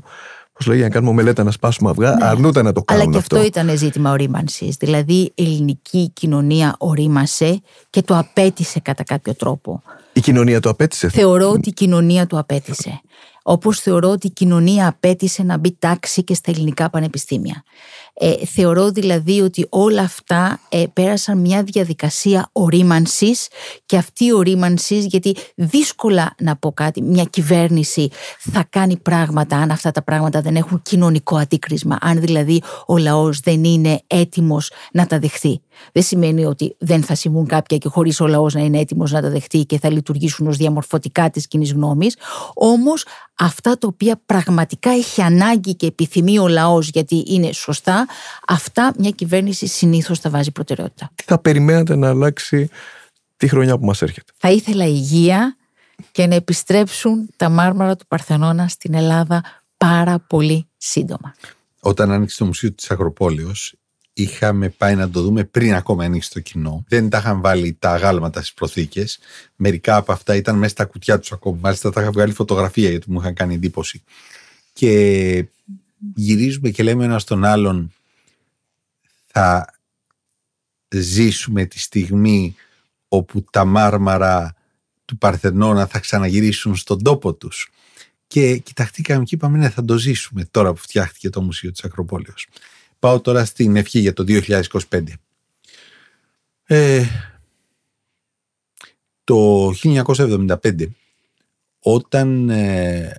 B: Πώς λέγει, να κάνουμε μελέτα να σπάσουμε αυγά, ναι. αρνούνταν να το κάνουν.
C: Αλλά και αυτό, ήταν ζήτημα ορίμανσης. Δηλαδή, η ελληνική κοινωνία ορίμασε και το απέτησε κατά κάποιο τρόπο.
B: Η κοινωνία το απέτησε.
C: Θεωρώ ότι η κοινωνία το απέτησε. Όπως θεωρώ ότι η κοινωνία απέτησε να μπει τάξη και στα ελληνικά πανεπιστήμια. Ε, θεωρώ δηλαδή ότι όλα αυτά ε, πέρασαν μια διαδικασία ορίμανσης και αυτή η ορίμανσης, γιατί δύσκολα να πω κάτι, μια κυβέρνηση θα κάνει πράγματα αν αυτά τα πράγματα δεν έχουν κοινωνικό αντίκρισμα, αν δηλαδή ο λαός δεν είναι έτοιμος να τα δεχθεί. Δεν σημαίνει ότι δεν θα συμβούν κάποια και χωρίς ο λαός να είναι έτοιμος να τα δεχτεί και θα λειτουργήσουν ως διαμορφωτικά της κοινής γνώμης. Όμως αυτά τα οποία πραγματικά έχει ανάγκη και επιθυμεί ο λαός γιατί είναι σωστά, αυτά μια κυβέρνηση συνήθως θα βάζει προτεραιότητα.
B: Τι θα περιμένατε να αλλάξει τη χρονιά που μας έρχεται;
C: Θα ήθελα υγεία και να επιστρέψουν τα μάρμαρα του Παρθενώνα στην Ελλάδα πάρα πολύ σύντομα.
D: Όταν άνοιξε το Μουσείο της Αγροπόλεως είχαμε πάει να το δούμε πριν ακόμα ανοίξει το κοινό. Δεν τα είχαν βάλει τα αγάλματα στις προθήκες. Μερικά από αυτά ήταν μέσα στα κουτιά τους ακόμα. Μάλιστα τα είχα βγάλει φωτογραφία γιατί μου είχαν κάνει εντύπωση. Και γυρίζουμε και λέμε ένα τον άλλον θα ζήσουμε τη στιγμή όπου τα μάρμαρα του Παρθενώνα θα ξαναγυρίσουν στον τόπο τους. Και κοιταχτήκαμε και είπαμε ναι θα το ζήσουμε τώρα που φτιάχτηκε το Μουσείο της Ακροπόλεως. Πάω τώρα στην ευχή για το 2025. Ε, το 1975 όταν ε,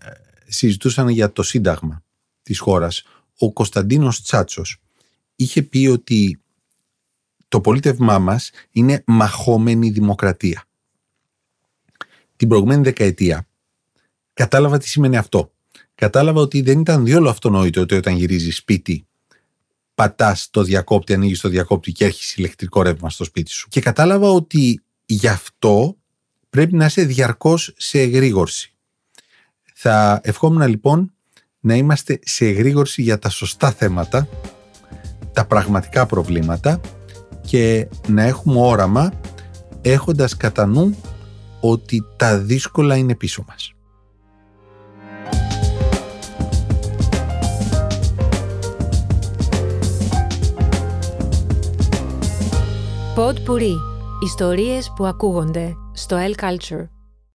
D: συζητούσαν για το σύνταγμα της χώρας ο Κωνσταντίνος Τσάτσος είχε πει ότι το πολίτευμά μας είναι μαχόμενη δημοκρατία. Την προηγούμενη δεκαετία κατάλαβα τι σημαίνει αυτό. Κατάλαβα ότι δεν ήταν διόλου αυτονόητο ότι όταν γυρίζεις σπίτι πατάς το διακόπτη, ανοίγεις το διακόπτη και έχει ηλεκτρικό ρεύμα στο σπίτι σου. Και κατάλαβα ότι γι' αυτό πρέπει να είσαι διαρκώς σε εγρήγορση. Θα ευχόμουν λοιπόν να είμαστε σε εγρήγορση για τα σωστά θέματα, τα πραγματικά προβλήματα και να έχουμε όραμα έχοντας κατά νου ότι τα δύσκολα είναι πίσω μας.
A: Pod Puri. Ιστορίες που ακούγονται στο El Culture.